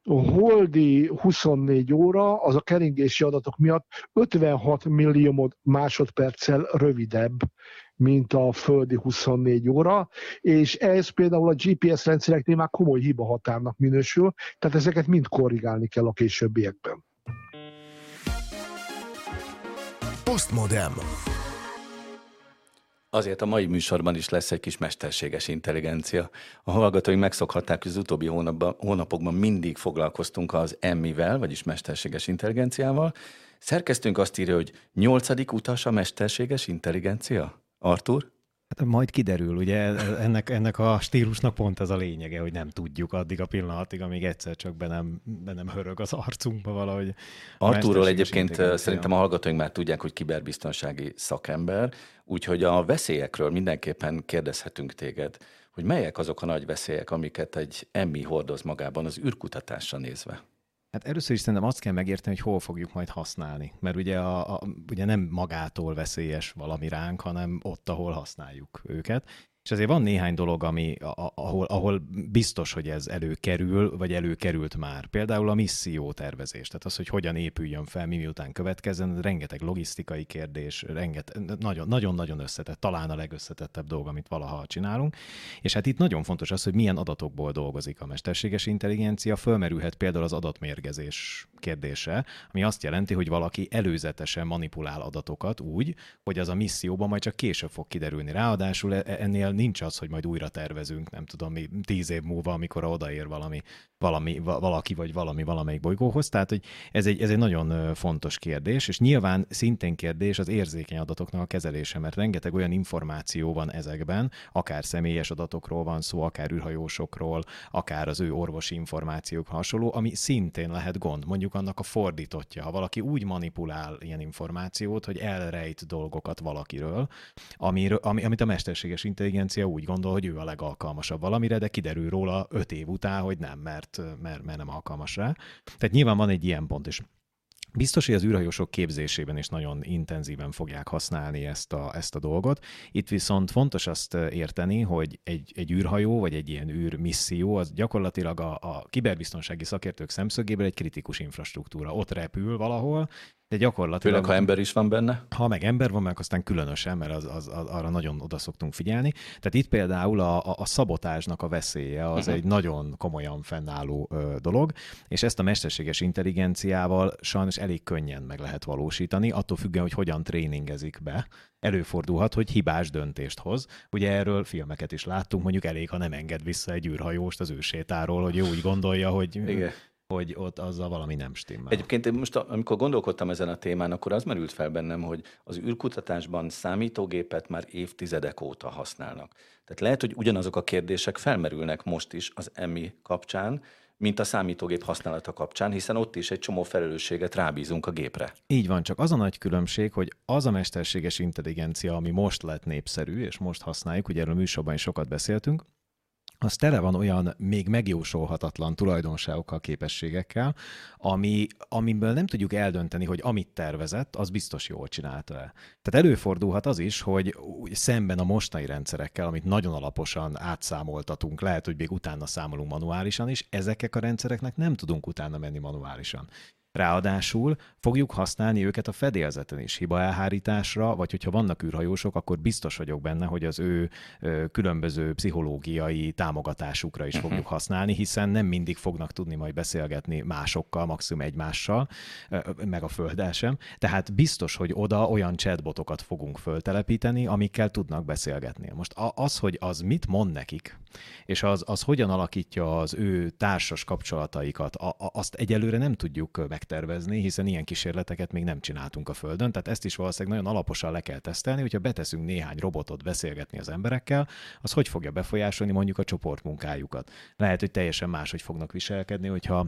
holdi 24 óra az a keringési adatok miatt 56 millió másodperccel rövidebb, mint a földi 24 óra, és ez például a GPS rendszereknél már komoly hiba határnak minősül, tehát ezeket mind korrigálni kell a későbbiekben. Postmodem. Azért a mai műsorban is lesz egy kis mesterséges intelligencia. A hallgatóink megszokhatták, hogy az utóbbi hónapban, hónapokban mindig foglalkoztunk az emmivel, vagyis mesterséges intelligenciával. Szerkesztünk azt írja, hogy nyolcadik utas a mesterséges intelligencia? Artur? Hát majd kiderül, ugye ennek, ennek a stílusnak pont ez a lényege, hogy nem tudjuk addig a pillanatig, amíg egyszer csak be nem, be nem hörög az arcunkba valahogy. Artúról egyébként szerintem a hallgatóink már tudják, hogy kiberbiztonsági szakember, úgyhogy a veszélyekről mindenképpen kérdezhetünk téged, hogy melyek azok a nagy veszélyek, amiket egy emmi hordoz magában az űrkutatásra nézve? Hát először is szerintem azt kell megérteni, hogy hol fogjuk majd használni. Mert ugye, a, a, ugye nem magától veszélyes valami ránk, hanem ott, ahol használjuk őket. És azért van néhány dolog, ami, ahol, ahol biztos, hogy ez előkerül, vagy előkerült már. Például a misszió tervezés, tehát az, hogy hogyan épüljön fel, mi miután következzen, rengeteg logisztikai kérdés, nagyon-nagyon összetett, talán a legösszetettebb dolog, amit valaha csinálunk. És hát itt nagyon fontos az, hogy milyen adatokból dolgozik a mesterséges intelligencia. Fölmerülhet például az adatmérgezés kérdése, ami azt jelenti, hogy valaki előzetesen manipulál adatokat úgy, hogy az a misszióban majd csak később fog kiderülni. Ráadásul e- ennél nincs az, hogy majd újra tervezünk, nem tudom mi, tíz év múlva, amikor odaér valami, valami, valaki vagy valami valamelyik bolygóhoz. Tehát, hogy ez egy, ez egy nagyon fontos kérdés, és nyilván szintén kérdés az érzékeny adatoknak a kezelése, mert rengeteg olyan információ van ezekben, akár személyes adatokról van szó, akár űrhajósokról, akár az ő orvosi információk hasonló, ami szintén lehet gond. Mondjuk annak a fordítottja, ha valaki úgy manipulál ilyen információt, hogy elrejt dolgokat valakiről, amiről, ami, amit a mesterséges intelligencia úgy gondol, hogy ő a legalkalmasabb valamire, de kiderül róla öt év után, hogy nem, mert, mert, mert nem alkalmas rá. Tehát nyilván van egy ilyen pont is. Biztos, hogy az űrhajósok képzésében is nagyon intenzíven fogják használni ezt a, ezt a dolgot. Itt viszont fontos azt érteni, hogy egy, egy űrhajó vagy egy ilyen űrmisszió az gyakorlatilag a, a kiberbiztonsági szakértők szemszögéből egy kritikus infrastruktúra. Ott repül valahol, de gyakorlatilag... Főleg, ha ember is van benne? Ha meg ember van, meg aztán különösen, mert az, az, az, arra nagyon oda szoktunk figyelni. Tehát itt például a, a, a szabotásnak a veszélye az uh-huh. egy nagyon komolyan fennálló ö, dolog, és ezt a mesterséges intelligenciával sajnos elég könnyen meg lehet valósítani, attól függően, hogy hogyan tréningezik be. Előfordulhat, hogy hibás döntést hoz. Ugye erről filmeket is láttunk, mondjuk elég, ha nem enged vissza egy űrhajóst az ősétáról, hogy ő úgy gondolja, hogy Igen hogy ott azzal valami nem stimmel. Egyébként én most, amikor gondolkodtam ezen a témán, akkor az merült fel bennem, hogy az űrkutatásban számítógépet már évtizedek óta használnak. Tehát lehet, hogy ugyanazok a kérdések felmerülnek most is az EMI kapcsán, mint a számítógép használata kapcsán, hiszen ott is egy csomó felelősséget rábízunk a gépre. Így van, csak az a nagy különbség, hogy az a mesterséges intelligencia, ami most lett népszerű, és most használjuk, ugye erről műsorban is sokat beszéltünk, az tele van olyan még megjósolhatatlan tulajdonságokkal, képességekkel, ami, amiből nem tudjuk eldönteni, hogy amit tervezett, az biztos jól csinálta el. Tehát előfordulhat az is, hogy szemben a mostani rendszerekkel, amit nagyon alaposan átszámoltatunk, lehet, hogy még utána számolunk manuálisan is, ezeknek a rendszereknek nem tudunk utána menni manuálisan. Ráadásul fogjuk használni őket a fedélzeten is hiba elhárításra, vagy hogyha vannak űrhajósok, akkor biztos vagyok benne, hogy az ő különböző pszichológiai támogatásukra is fogjuk uh-huh. használni, hiszen nem mindig fognak tudni majd beszélgetni másokkal, maximum egymással, meg a földdel sem. Tehát biztos, hogy oda olyan chatbotokat fogunk föltelepíteni, amikkel tudnak beszélgetni. Most az, hogy az mit mond nekik, és az, az hogyan alakítja az ő társas kapcsolataikat, azt egyelőre nem tudjuk meg megtervezni, hiszen ilyen kísérleteket még nem csináltunk a Földön, tehát ezt is valószínűleg nagyon alaposan le kell tesztelni, hogyha beteszünk néhány robotot beszélgetni az emberekkel, az hogy fogja befolyásolni mondjuk a csoportmunkájukat. Lehet, hogy teljesen máshogy fognak viselkedni, hogyha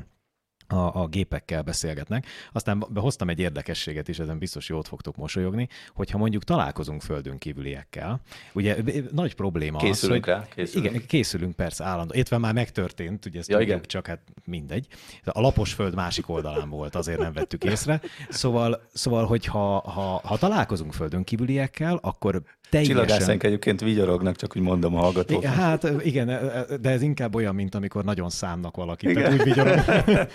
a, a gépekkel beszélgetnek. Aztán hoztam egy érdekességet is, ezen biztos jót fogtok mosolyogni, hogyha mondjuk találkozunk földön kívüliekkel. Ugye nagy probléma készülünk az, rá, készülünk. Igen, készülünk persze állandó. Étve már megtörtént, ugye ezt ja, tudjuk, igen. csak hát mindegy. A lapos föld másik oldalán volt, azért nem vettük észre. Szóval, szóval hogyha ha, ha találkozunk földön kívüliekkel, akkor teljesen... Csillagászánk egyébként vigyorognak, csak úgy mondom a hallgatók. Hát igen, de ez inkább olyan, mint amikor nagyon számnak valakit. Igen. Tehát úgy vigyorog.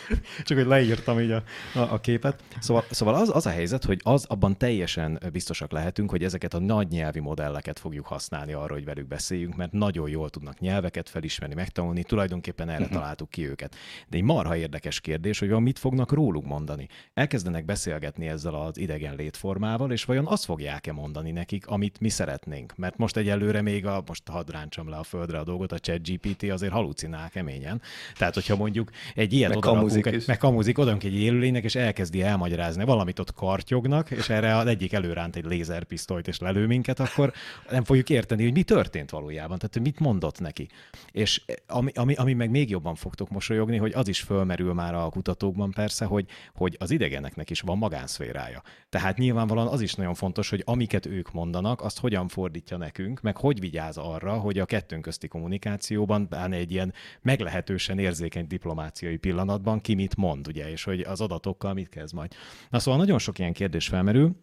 csak hogy leírtam így a, a, a képet. Szóval, szóval az, az a helyzet, hogy az abban teljesen biztosak lehetünk, hogy ezeket a nagy nyelvi modelleket fogjuk használni arra, hogy velük beszéljünk, mert nagyon jól tudnak nyelveket felismerni, megtanulni, tulajdonképpen erre uh-huh. találtuk ki őket. De egy marha érdekes kérdés, hogy mit fognak róluk mondani. Elkezdenek beszélgetni ezzel az idegen létformával, és vajon azt fogják-e mondani nekik, amit mi szeretnénk? Mert most egyelőre még a, most hadd ráncsam le a földre a dolgot, a chat GPT azért halucinál keményen. Tehát, hogyha mondjuk egy ilyet odarakunk, is. Meg kamuzik oda egy élőlénynek, és elkezdi elmagyarázni. Valamit ott kartyognak, és erre az egyik előránt egy lézerpisztolyt, és lelő minket, akkor nem fogjuk érteni, hogy mi történt valójában. Tehát, mit mondott neki. És ami, ami, ami meg még jobban fogtok mosolyogni, hogy az is fölmerül már a kutatókban persze, hogy, hogy az idegeneknek is van magánszférája. Tehát nyilvánvalóan az is nagyon fontos, hogy amiket ők mondanak, azt hogyan fordítja nekünk, meg hogy vigyáz arra, hogy a kettőnk közti kommunikációban, egy ilyen meglehetősen érzékeny diplomáciai pillanatban ki mit mond, ugye, és hogy az adatokkal mit kezd majd. Na szóval nagyon sok ilyen kérdés felmerül,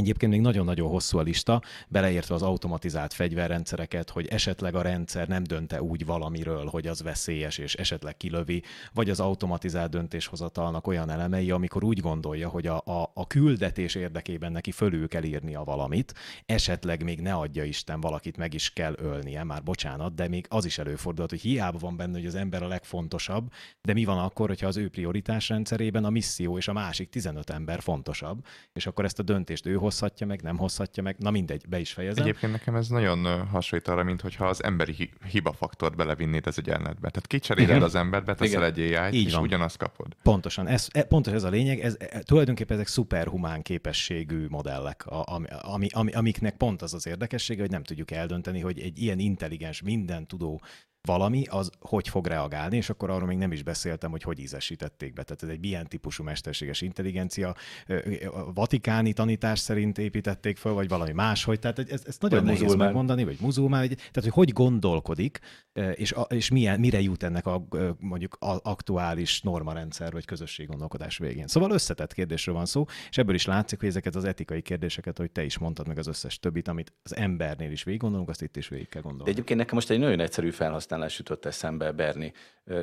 Egyébként még nagyon-nagyon hosszú a lista, beleértve az automatizált fegyverrendszereket, hogy esetleg a rendszer nem dönte úgy valamiről, hogy az veszélyes, és esetleg kilövi, vagy az automatizált döntéshozatalnak olyan elemei, amikor úgy gondolja, hogy a, a, a küldetés érdekében neki fölül kell írnia valamit, esetleg még ne adja Isten, valakit meg is kell ölnie, már bocsánat, de még az is előfordulhat, hogy hiába van benne, hogy az ember a legfontosabb, de mi van akkor, hogyha az ő prioritás rendszerében a misszió és a másik 15 ember fontosabb, és akkor ezt a döntést ő hozhatja meg, nem hozhatja meg, na mindegy, be is fejezem. Egyébként nekem ez nagyon hasonlít arra, mint hogyha az emberi hi- hibafaktort belevinnéd az egyenletbe. Tehát kicseréled az embert, beteszel egy ai és van. ugyanazt kapod. Pontosan, ez, e, pontos ez a lényeg, ez, e, tulajdonképpen ezek szuperhumán képességű modellek, a, ami, ami, ami, amiknek pont az az érdekessége, hogy nem tudjuk eldönteni, hogy egy ilyen intelligens, minden tudó valami, az hogy fog reagálni, és akkor arról még nem is beszéltem, hogy hogy ízesítették be. Tehát ez egy milyen típusú mesterséges intelligencia, a vatikáni tanítás szerint építették föl, vagy valami máshogy. Tehát ez, ez nagyon Vagy nehéz muzulmán. megmondani, vagy muzulmán, vagy, tehát hogy hogy gondolkodik, és, a- és milyen, mire jut ennek a mondjuk a, aktuális normarendszer, vagy közösséggondolkodás végén. Szóval összetett kérdésről van szó, és ebből is látszik, hogy ezeket az etikai kérdéseket, hogy te is mondtad meg az összes többit, amit az embernél is végig gondolunk, azt itt is végig kell De gondolni. egyébként nekem most egy nagyon egyszerű felhasználás jutott eszembe, Berni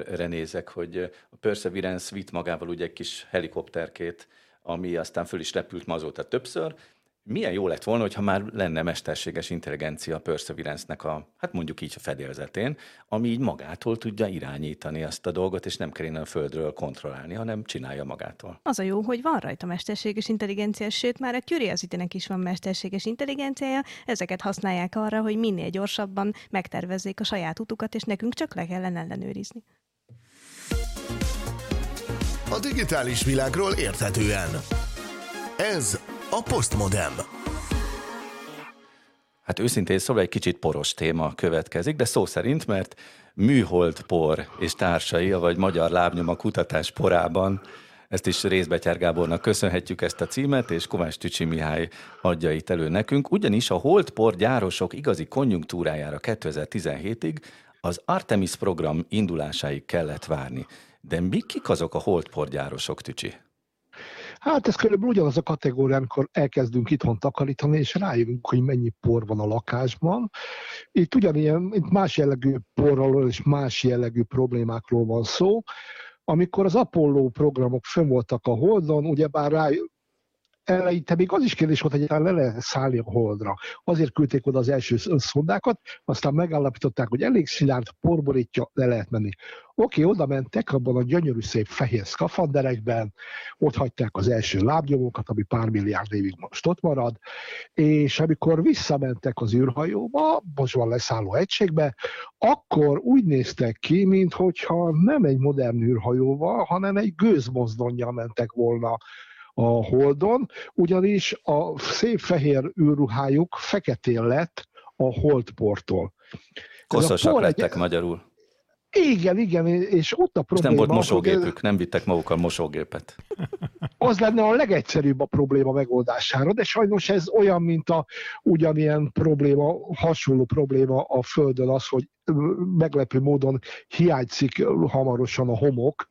renézek, hogy a Perseverance vitt magával ugye egy kis helikopterkét, ami aztán föl is repült ma azóta többször. Milyen jó lett volna, hogyha már lenne mesterséges intelligencia a Perseverance-nek a, hát mondjuk így a fedélzetén, ami így magától tudja irányítani azt a dolgot, és nem kell innen a földről kontrollálni, hanem csinálja magától. Az a jó, hogy van rajta mesterséges intelligencia, sőt már a Curiosity-nek is van mesterséges intelligenciája, ezeket használják arra, hogy minél gyorsabban megtervezzék a saját utukat, és nekünk csak le kellene ellenőrizni. A digitális világról érthetően. Ez a Postmodem. Hát őszintén szóval egy kicsit poros téma következik, de szó szerint, mert műhold por és társai, vagy magyar lábnyom a kutatás porában, ezt is Részbetyár Gábornak köszönhetjük ezt a címet, és Kovács Tücsi Mihály adja itt elő nekünk, ugyanis a holdpor gyárosok igazi konjunktúrájára 2017-ig az Artemis program indulásáig kellett várni. De mi kik azok a holdpor gyárosok, Tücsi? Hát ez körülbelül ugyanaz a kategória, amikor elkezdünk itthon takarítani, és rájövünk, hogy mennyi por van a lakásban. Itt ugyanilyen, itt más jellegű porról és más jellegű problémákról van szó. Amikor az Apollo programok fönn voltak a Holdon, ugyebár rá, eleinte még az is kérdés volt, hogy egyáltalán le lehet szállni a Holdra. Azért küldték oda az első szondákat, aztán megállapították, hogy elég szilárd porborítja, le lehet menni. Oké, oda mentek abban a gyönyörű szép fehér szkafanderekben, ott hagyták az első lábnyomokat, ami pár milliárd évig most ott marad, és amikor visszamentek az űrhajóba, most van leszálló egységbe, akkor úgy néztek ki, mintha nem egy modern űrhajóval, hanem egy gőzmozdonnyal mentek volna a Holdon, ugyanis a szép fehér űrruhájuk feketén lett a Holdporttól. Koszosak por egy- lettek magyarul. Igen, igen, és ott a És probléma... nem volt mosógépük, nem vittek magukkal mosógépet. Az lenne a legegyszerűbb a probléma megoldására, de sajnos ez olyan, mint a ugyanilyen probléma, hasonló probléma a Földön az, hogy meglepő módon hiányzik hamarosan a homok,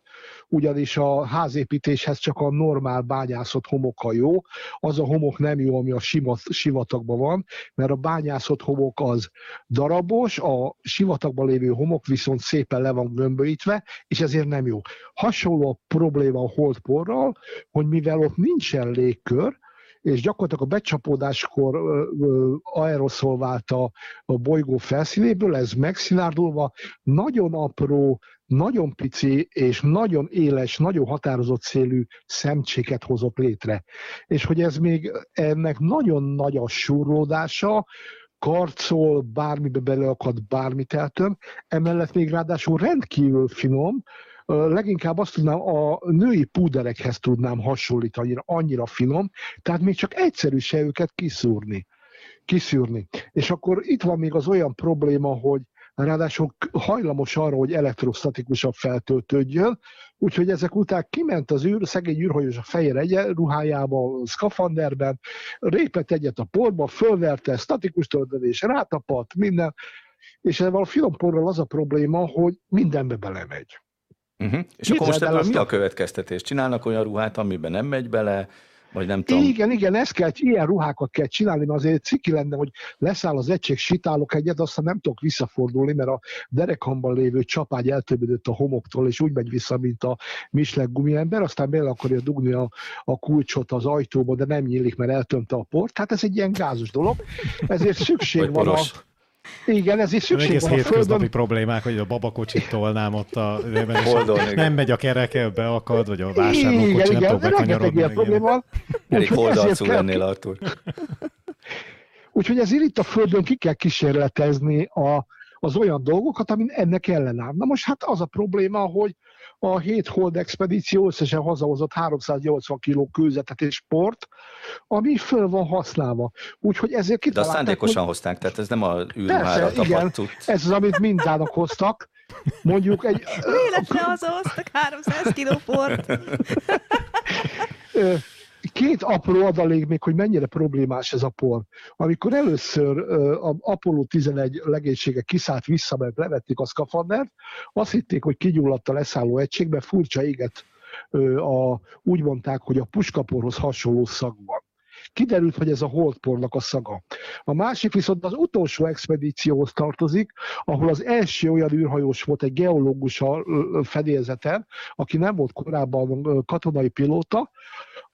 ugyanis a házépítéshez csak a normál bányászott homoka jó, az a homok nem jó, ami a sima, sivatagban van, mert a bányászott homok az darabos, a sivatagban lévő homok viszont szépen le van gömbölyítve, és ezért nem jó. Hasonló a probléma a holdporral, hogy mivel ott nincsen légkör, és gyakorlatilag a becsapódáskor aeroszolvált a, a bolygó felszínéből, ez megszilárdulva, nagyon apró, nagyon pici és nagyon éles, nagyon határozott szélű szemcséket hozott létre. És hogy ez még ennek nagyon nagy a súrlódása, karcol, bármibe beleakad, bármit eltöm, emellett még ráadásul rendkívül finom, Leginkább azt tudnám, a női púderekhez tudnám hasonlítani, annyira, finom, tehát még csak egyszerű se őket kiszúrni. kiszűrni. És akkor itt van még az olyan probléma, hogy ráadásul hajlamos arra, hogy elektrostatikusan feltöltődjön, úgyhogy ezek után kiment az űr, szegény űrhajós a fehér egye, ruhájába, a szkafanderben, répett egyet a porba, fölverte, statikus töltődés, rátapadt, minden, és ezzel a finom porral az a probléma, hogy mindenbe belemegy. Uh-huh. És Mit akkor most ebből mi a következtetés? Csinálnak olyan ruhát, amiben nem megy bele, vagy nem tudom. Igen, igen, ezt kell, ilyen ruhákat kell csinálni, mert azért ciki lenne, hogy leszáll az egység, sitálok egyet, aztán nem tudok visszafordulni, mert a derekamban lévő csapágy eltöbödött a homoktól, és úgy megy vissza, mint a Michelin gumiember, aztán bele akarja dugni a, a kulcsot az ajtóba, de nem nyílik, mert eltömte a port. Tehát ez egy ilyen gázos dolog. Ezért szükség van a, igen, ezért szükség Egész van hétköznapi földön. problémák, hogy a babakocsit tolnám ott a... Holdon, igen. nem megy a kereke, beakad, vagy a Igen, vásárlókocsi, nem igen, tudok rengeteg bekanyarodni. ilyenek. probléma van. Elég holdalcú kell- lennél, Artur. Úgyhogy ezért itt a Földön ki kell kísérletezni a, az olyan dolgokat, ami ennek ellenáll. Na most hát az a probléma, hogy a 7 hold expedíció összesen hazahozott 380 kg kőzetet és sport, ami föl van használva. Úgyhogy ezért De azt kitalálták, szándékosan hogy hozták, tehát ez nem a űrruhára Persze, igen. tapadt cucc. ez az, amit mindának hoztak. Mondjuk egy, Véletlen hazahoztak 300 kiló port. Két apró adalék még, hogy mennyire problémás ez a por. Amikor először ö, a Apollo 11 legénysége kiszállt vissza, mert levették a szkafandert, azt hitték, hogy kigyulladt a leszálló egységbe, furcsa éget ö, a, úgy mondták, hogy a puskaporhoz hasonló szag van. Kiderült, hogy ez a holdpornak a szaga. A másik viszont az utolsó expedícióhoz tartozik, ahol az első olyan űrhajós volt egy geológus a fedélzeten, aki nem volt korábban katonai pilóta,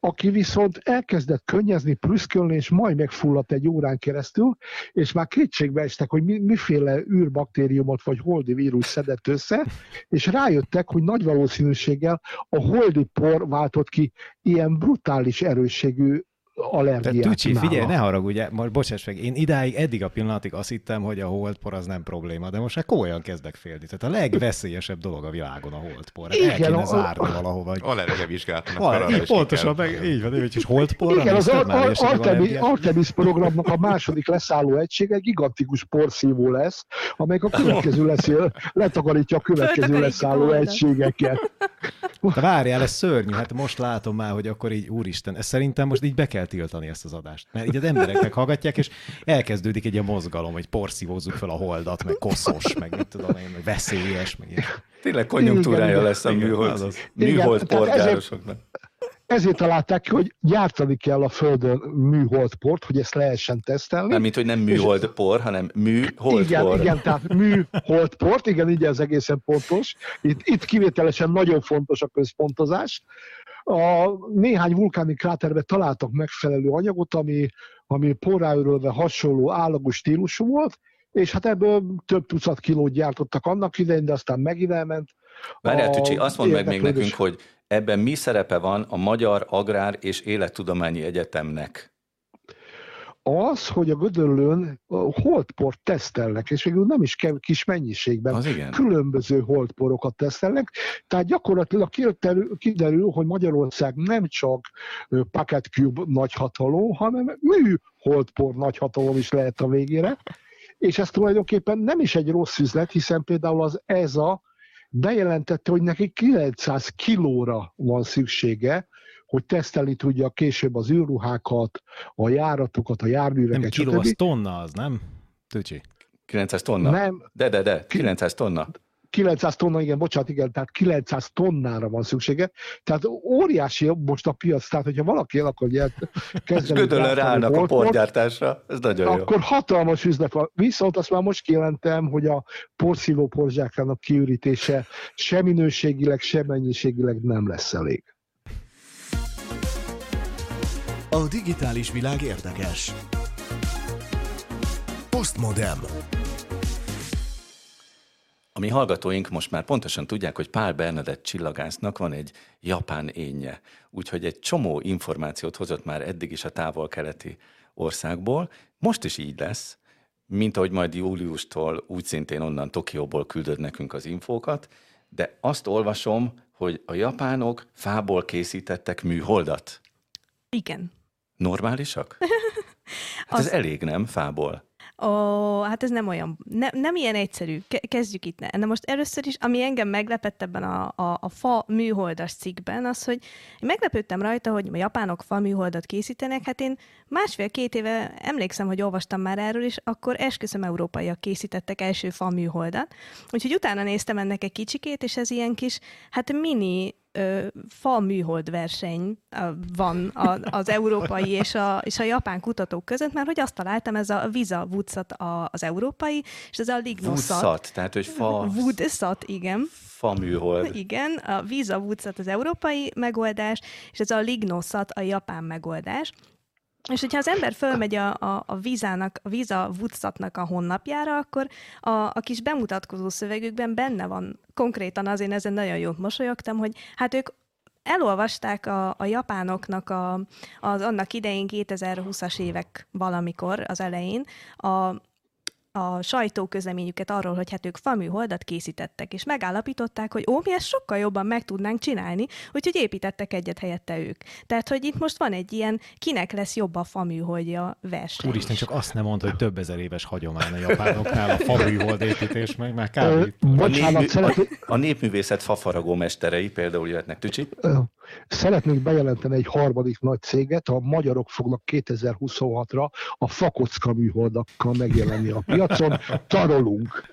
aki viszont elkezdett könnyezni, prüszkölni, és majd megfulladt egy órán keresztül, és már kétségbe estek, hogy mi, miféle űrbaktériumot vagy holdi vírus szedett össze, és rájöttek, hogy nagy valószínűséggel a holdi por váltott ki ilyen brutális erősségű Allergiát Tücsi, nála. figyelj, ne haragudj, most bocsáss meg, én idáig, eddig a pillanatig azt hittem, hogy a holdpor az nem probléma, de most már komolyan kezdek félni. Tehát a legveszélyesebb dolog a világon a holdpor. Hát El Igen, kéne a- zárni valahova. Hogy... Allergia vizsgálatnak Val, így pontosan, meg, így van, így, és holdporra Igen, az Artemis, allergiás? Artemis programnak a második leszálló egység egy gigantikus porszívó lesz, amelyik a következő lesz, letakarítja a következő leszálló egységeket. De várjál, ez szörnyű, hát most látom már, hogy akkor így, úristen, ez szerintem most így be kell tiltani ezt az adást. Mert így az emberek meghallgatják, és elkezdődik egy ilyen mozgalom, hogy porszívózzuk fel a holdat, meg koszos, meg mit tudom én, meg veszélyes, meg ilyen. Tényleg konjunktúrája Igen, lesz a igen, műhold, műhold porgárosoknak. Ezért találták ki, hogy gyártani kell a Földön műholdport, hogy ezt lehessen tesztelni. Nem, mint hogy nem műhold por, hanem műhold igen, igen, tehát műholdport, igen, így ez egészen pontos. Itt, itt kivételesen nagyon fontos a központozás. A néhány vulkáni kráterben találtak megfelelő anyagot, ami, ami porráörölve hasonló állagos stílusú volt, és hát ebből több tucat kilót gyártottak annak idején, de aztán megint elment. Várjál, Tücsi, azt mondd meg még nekünk, hogy ebben mi szerepe van a Magyar Agrár és Élettudományi Egyetemnek? az, hogy a Gödöllőn a holdport tesztelnek, és végül nem is kis mennyiségben. Az igen. Különböző holdporokat tesztelnek, tehát gyakorlatilag kiderül, hogy Magyarország nem csak Packet Cube nagyhatalom, hanem mű holdpor nagyhatalom is lehet a végére, és ez tulajdonképpen nem is egy rossz üzlet, hiszen például az ESA bejelentette, hogy neki 900 kilóra van szüksége, hogy tesztelni tudja később az űrruhákat, a járatokat, a járműveket, Nem kiló, az tonna az, nem? Tücsi. 900 tonna? Nem, De, de, de, 900 tonna. 900 tonna, igen, bocsánat, igen, tehát 900 tonnára van szüksége. Tehát óriási most a piac, tehát hogyha valaki el akar gyert, És kezdeni gyártani ráállnak a porgyártásra, ez nagyon jó. akkor hatalmas üzlet van. Viszont azt már most kijelentem, hogy a porszívó porzsákának kiürítése sem minőségileg, sem mennyiségileg nem lesz elég. A digitális világ érdekes. Postmodem. A mi hallgatóink most már pontosan tudják, hogy Pál Bernadett csillagásznak van egy japán énje, úgyhogy egy csomó információt hozott már eddig is a távol-keleti országból. Most is így lesz, mint ahogy majd júliustól úgy szintén onnan Tokióból küldöd nekünk az infókat, de azt olvasom, hogy a japánok fából készítettek műholdat. Igen. Normálisak? Hát Az- ez elég, nem? Fából. Ó, hát ez nem olyan, ne, nem ilyen egyszerű. Ke- kezdjük itt. Ne. Na most először is, ami engem meglepett ebben a, a, a fa műholdas cikkben, az, hogy én meglepődtem rajta, hogy a japánok fa műholdat készítenek. Hát én másfél-két éve emlékszem, hogy olvastam már erről, és akkor esküszöm európaiak készítettek első fa műholdat. Úgyhogy utána néztem ennek egy kicsikét, és ez ilyen kis, hát mini ö, fa műhold verseny van a, az európai és a, és a japán kutatók között, mert hogy azt találtam, ez a Visa Woodsat a, az európai, és ez a Lignosat. Vusszat, tehát hogy fa, Woodsat, igen. fa műhold. Igen, a Visa Woodsat az európai megoldás, és ez a Lignosat a japán megoldás. És hogyha az ember fölmegy a, a, a vízának, a Visa Woodsatnak a honlapjára, akkor a, a kis bemutatkozó szövegükben benne van konkrétan, azért ezen nagyon jót mosolyogtam, hogy hát ők elolvasták a, a japánoknak a, az annak idején 2020-as évek valamikor, az elején, a, a sajtóközleményüket arról, hogy hát ők faműholdat készítettek, és megállapították, hogy ó, mi ezt sokkal jobban meg tudnánk csinálni, úgyhogy építettek egyet helyette ők. Tehát, hogy itt most van egy ilyen, kinek lesz jobb a faműholdja verseny. Úristen, csak azt nem mondta, hogy több ezer éves hagyomány a japánoknál a faműhold építés, meg már kb. A, szeretnék, a, a népművészet fafaragó mesterei például jöhetnek Tücsi. Ö, szeretnék bejelenteni egy harmadik nagy céget, a magyarok fognak 2026-ra a fakocka műholdakkal megjelenni a piacon. Tarolunk.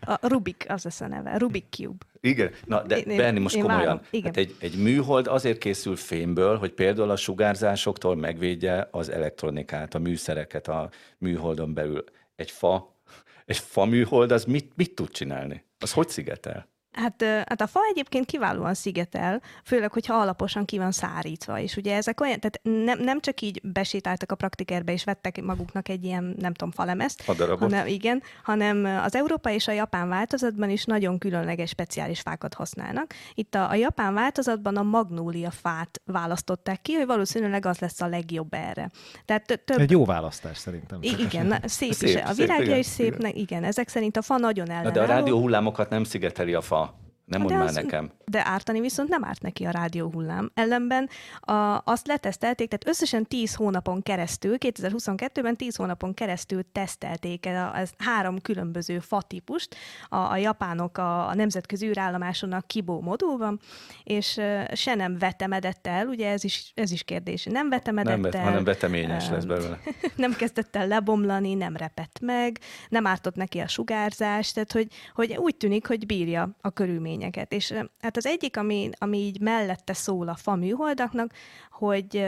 A Rubik, az lesz a neve, Rubik Cube. Igen, na de Én- Berni, most én komolyan. várom. Igen. Hát egy, egy műhold azért készül fémből, hogy például a sugárzásoktól megvédje az elektronikát, a műszereket a műholdon belül. Egy fa, egy fa műhold, az mit, mit tud csinálni? Az hogy szigetel? Hát, hát a fa egyébként kiválóan szigetel, főleg, hogyha alaposan ki van szárítva, és ugye ezek olyan, tehát nem, nem csak így besétáltak a praktikerbe, és vettek maguknak egy ilyen, nem tudom, falemezt, Fadarabot? hanem, igen, hanem az európai és a japán változatban is nagyon különleges, speciális fákat használnak. Itt a, a japán változatban a magnólia fát választották ki, hogy valószínűleg az lesz a legjobb erre. Tehát tö- több Egy jó választás szerintem. I- igen, na, szép, Szép, is. A szép, virágja igen, is szép, igen. igen. igen, ezek szerint a fa nagyon Na ellenálló. de a rádióhullámokat nem szigeteli a fa. Nem mondd De már az- nekem. De ártani viszont nem árt neki a rádióhullám. Ellenben a, azt letesztelték, tehát összesen 10 hónapon keresztül, 2022-ben 10 hónapon keresztül tesztelték el a, ez három különböző fatípust a, a japánok a, a nemzetközi űrállomáson a Kibo modulban, és ö, se nem vetemedett el, ugye ez is, ez is kérdés, nem vetemedett Nem, vet, el, hanem veteményes lesz Öm, belőle. nem kezdett el lebomlani, nem repett meg, nem ártott neki a sugárzás, tehát hogy, hogy úgy tűnik, hogy bírja a körülményeket. És hát az egyik, ami, ami így mellette szól a fa műholdaknak, hogy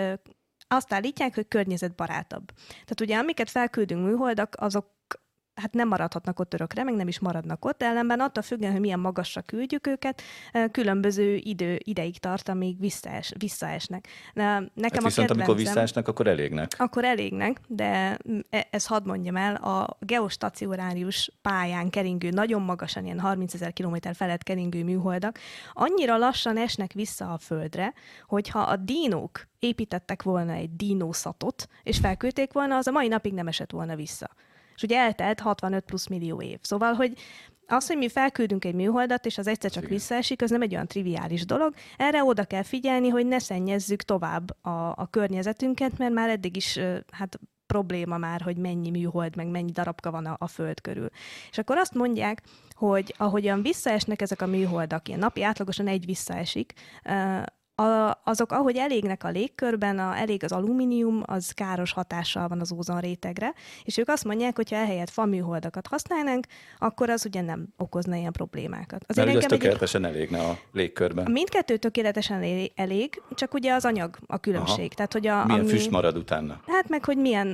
azt állítják, hogy környezetbarátabb. Tehát ugye amiket felküldünk műholdak, azok hát nem maradhatnak ott örökre, meg nem is maradnak ott, ellenben attól függően, hogy milyen magasra küldjük őket, ö, különböző idő, ideig tart, amíg visszaes, visszaesnek. Nekem Hát a viszont amikor kedvencem- visszaesnek, akkor elégnek. akkor elégnek, de e- ez hadd mondjam el, a geostacionárius pályán keringő, nagyon magasan, ilyen 30 ezer kilométer felett keringő műholdak, annyira lassan esnek vissza a Földre, hogyha a dínók építettek volna egy dínószatot, és felküldték volna, az a mai napig nem esett volna vissza. És ugye eltelt 65 plusz millió év. Szóval, hogy az, hogy mi felküldünk egy műholdat, és az egyszer csak Igen. visszaesik, az nem egy olyan triviális dolog. Erre oda kell figyelni, hogy ne szennyezzük tovább a, a környezetünket, mert már eddig is hát probléma már, hogy mennyi műhold, meg mennyi darabka van a, a Föld körül. És akkor azt mondják, hogy ahogyan visszaesnek ezek a műholdak, ilyen napi átlagosan egy visszaesik, a, azok, ahogy elégnek a légkörben, a, elég az alumínium, az káros hatással van az ózon rétegre, és ők azt mondják, hogy ha ehelyett faműholdakat használnánk, akkor az ugye nem okozna ilyen problémákat. Mert ugye ez engem egy- tökéletesen elégne a légkörben. Mindkettő tökéletesen elé- elég, csak ugye az anyag a különbség. Aha. Tehát, hogy a, Milyen ami... füst marad utána? Hát meg, hogy milyen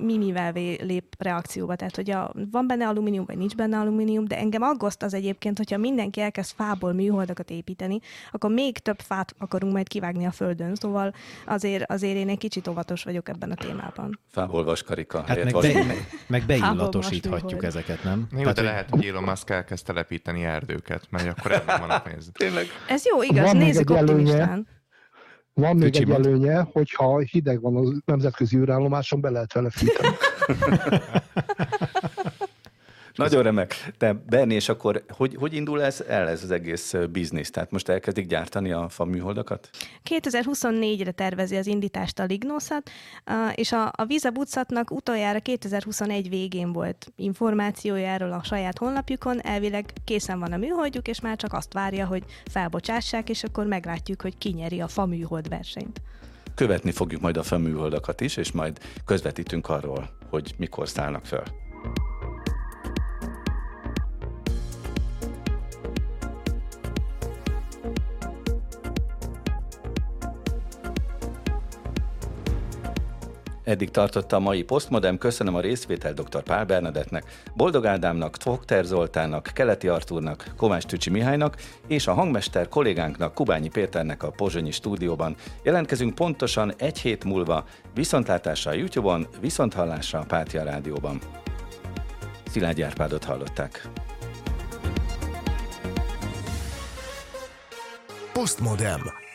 mi mivel lép reakcióba. Tehát, hogy a, van benne alumínium, vagy nincs benne alumínium, de engem aggaszt az egyébként, hogyha mindenki elkezd fából műholdakat építeni, akkor még több fát akarunk majd kivágni a földön. Szóval azért, azért én egy kicsit óvatos vagyok ebben a témában. Fából vaskarika Hát helyett meg, be, meg beillatosíthatjuk ezeket, nem? Jó, de hogy- lehet, hogy Elon Musk elkezd telepíteni erdőket, mert akkor ebben van a pénz. Tényleg? Ez jó, igaz, Van nézzük optimistán. Van még Kicsi egy előnye, hogyha hideg van a nemzetközi űrállomáson, be lehet vele fűteni. Nagyon remek. Te, Berni, és akkor hogy, hogy indul ez el ez az egész biznisz? Tehát most elkezdik gyártani a fa műholdakat? 2024-re tervezi az indítást a Lignoszat, és a, a Visa Bucatnak utoljára 2021 végén volt információja erről a saját honlapjukon, elvileg készen van a műholdjuk, és már csak azt várja, hogy felbocsássák, és akkor meglátjuk, hogy ki nyeri a fa műhold versenyt követni fogjuk majd a felműholdakat is, és majd közvetítünk arról, hogy mikor szállnak fel. Eddig tartotta a mai Postmodem, köszönöm a részvétel dr. Pál Bernadettnek, Boldog Ádámnak, Fogter Zoltánnak, Keleti Artúrnak, Kovács Tücsi Mihálynak és a hangmester kollégánknak, Kubányi Péternek a Pozsonyi stúdióban. Jelentkezünk pontosan egy hét múlva, viszontlátásra a YouTube-on, viszonthallásra a Pátia Rádióban. Szilágy Árpádot hallották. Postmodem.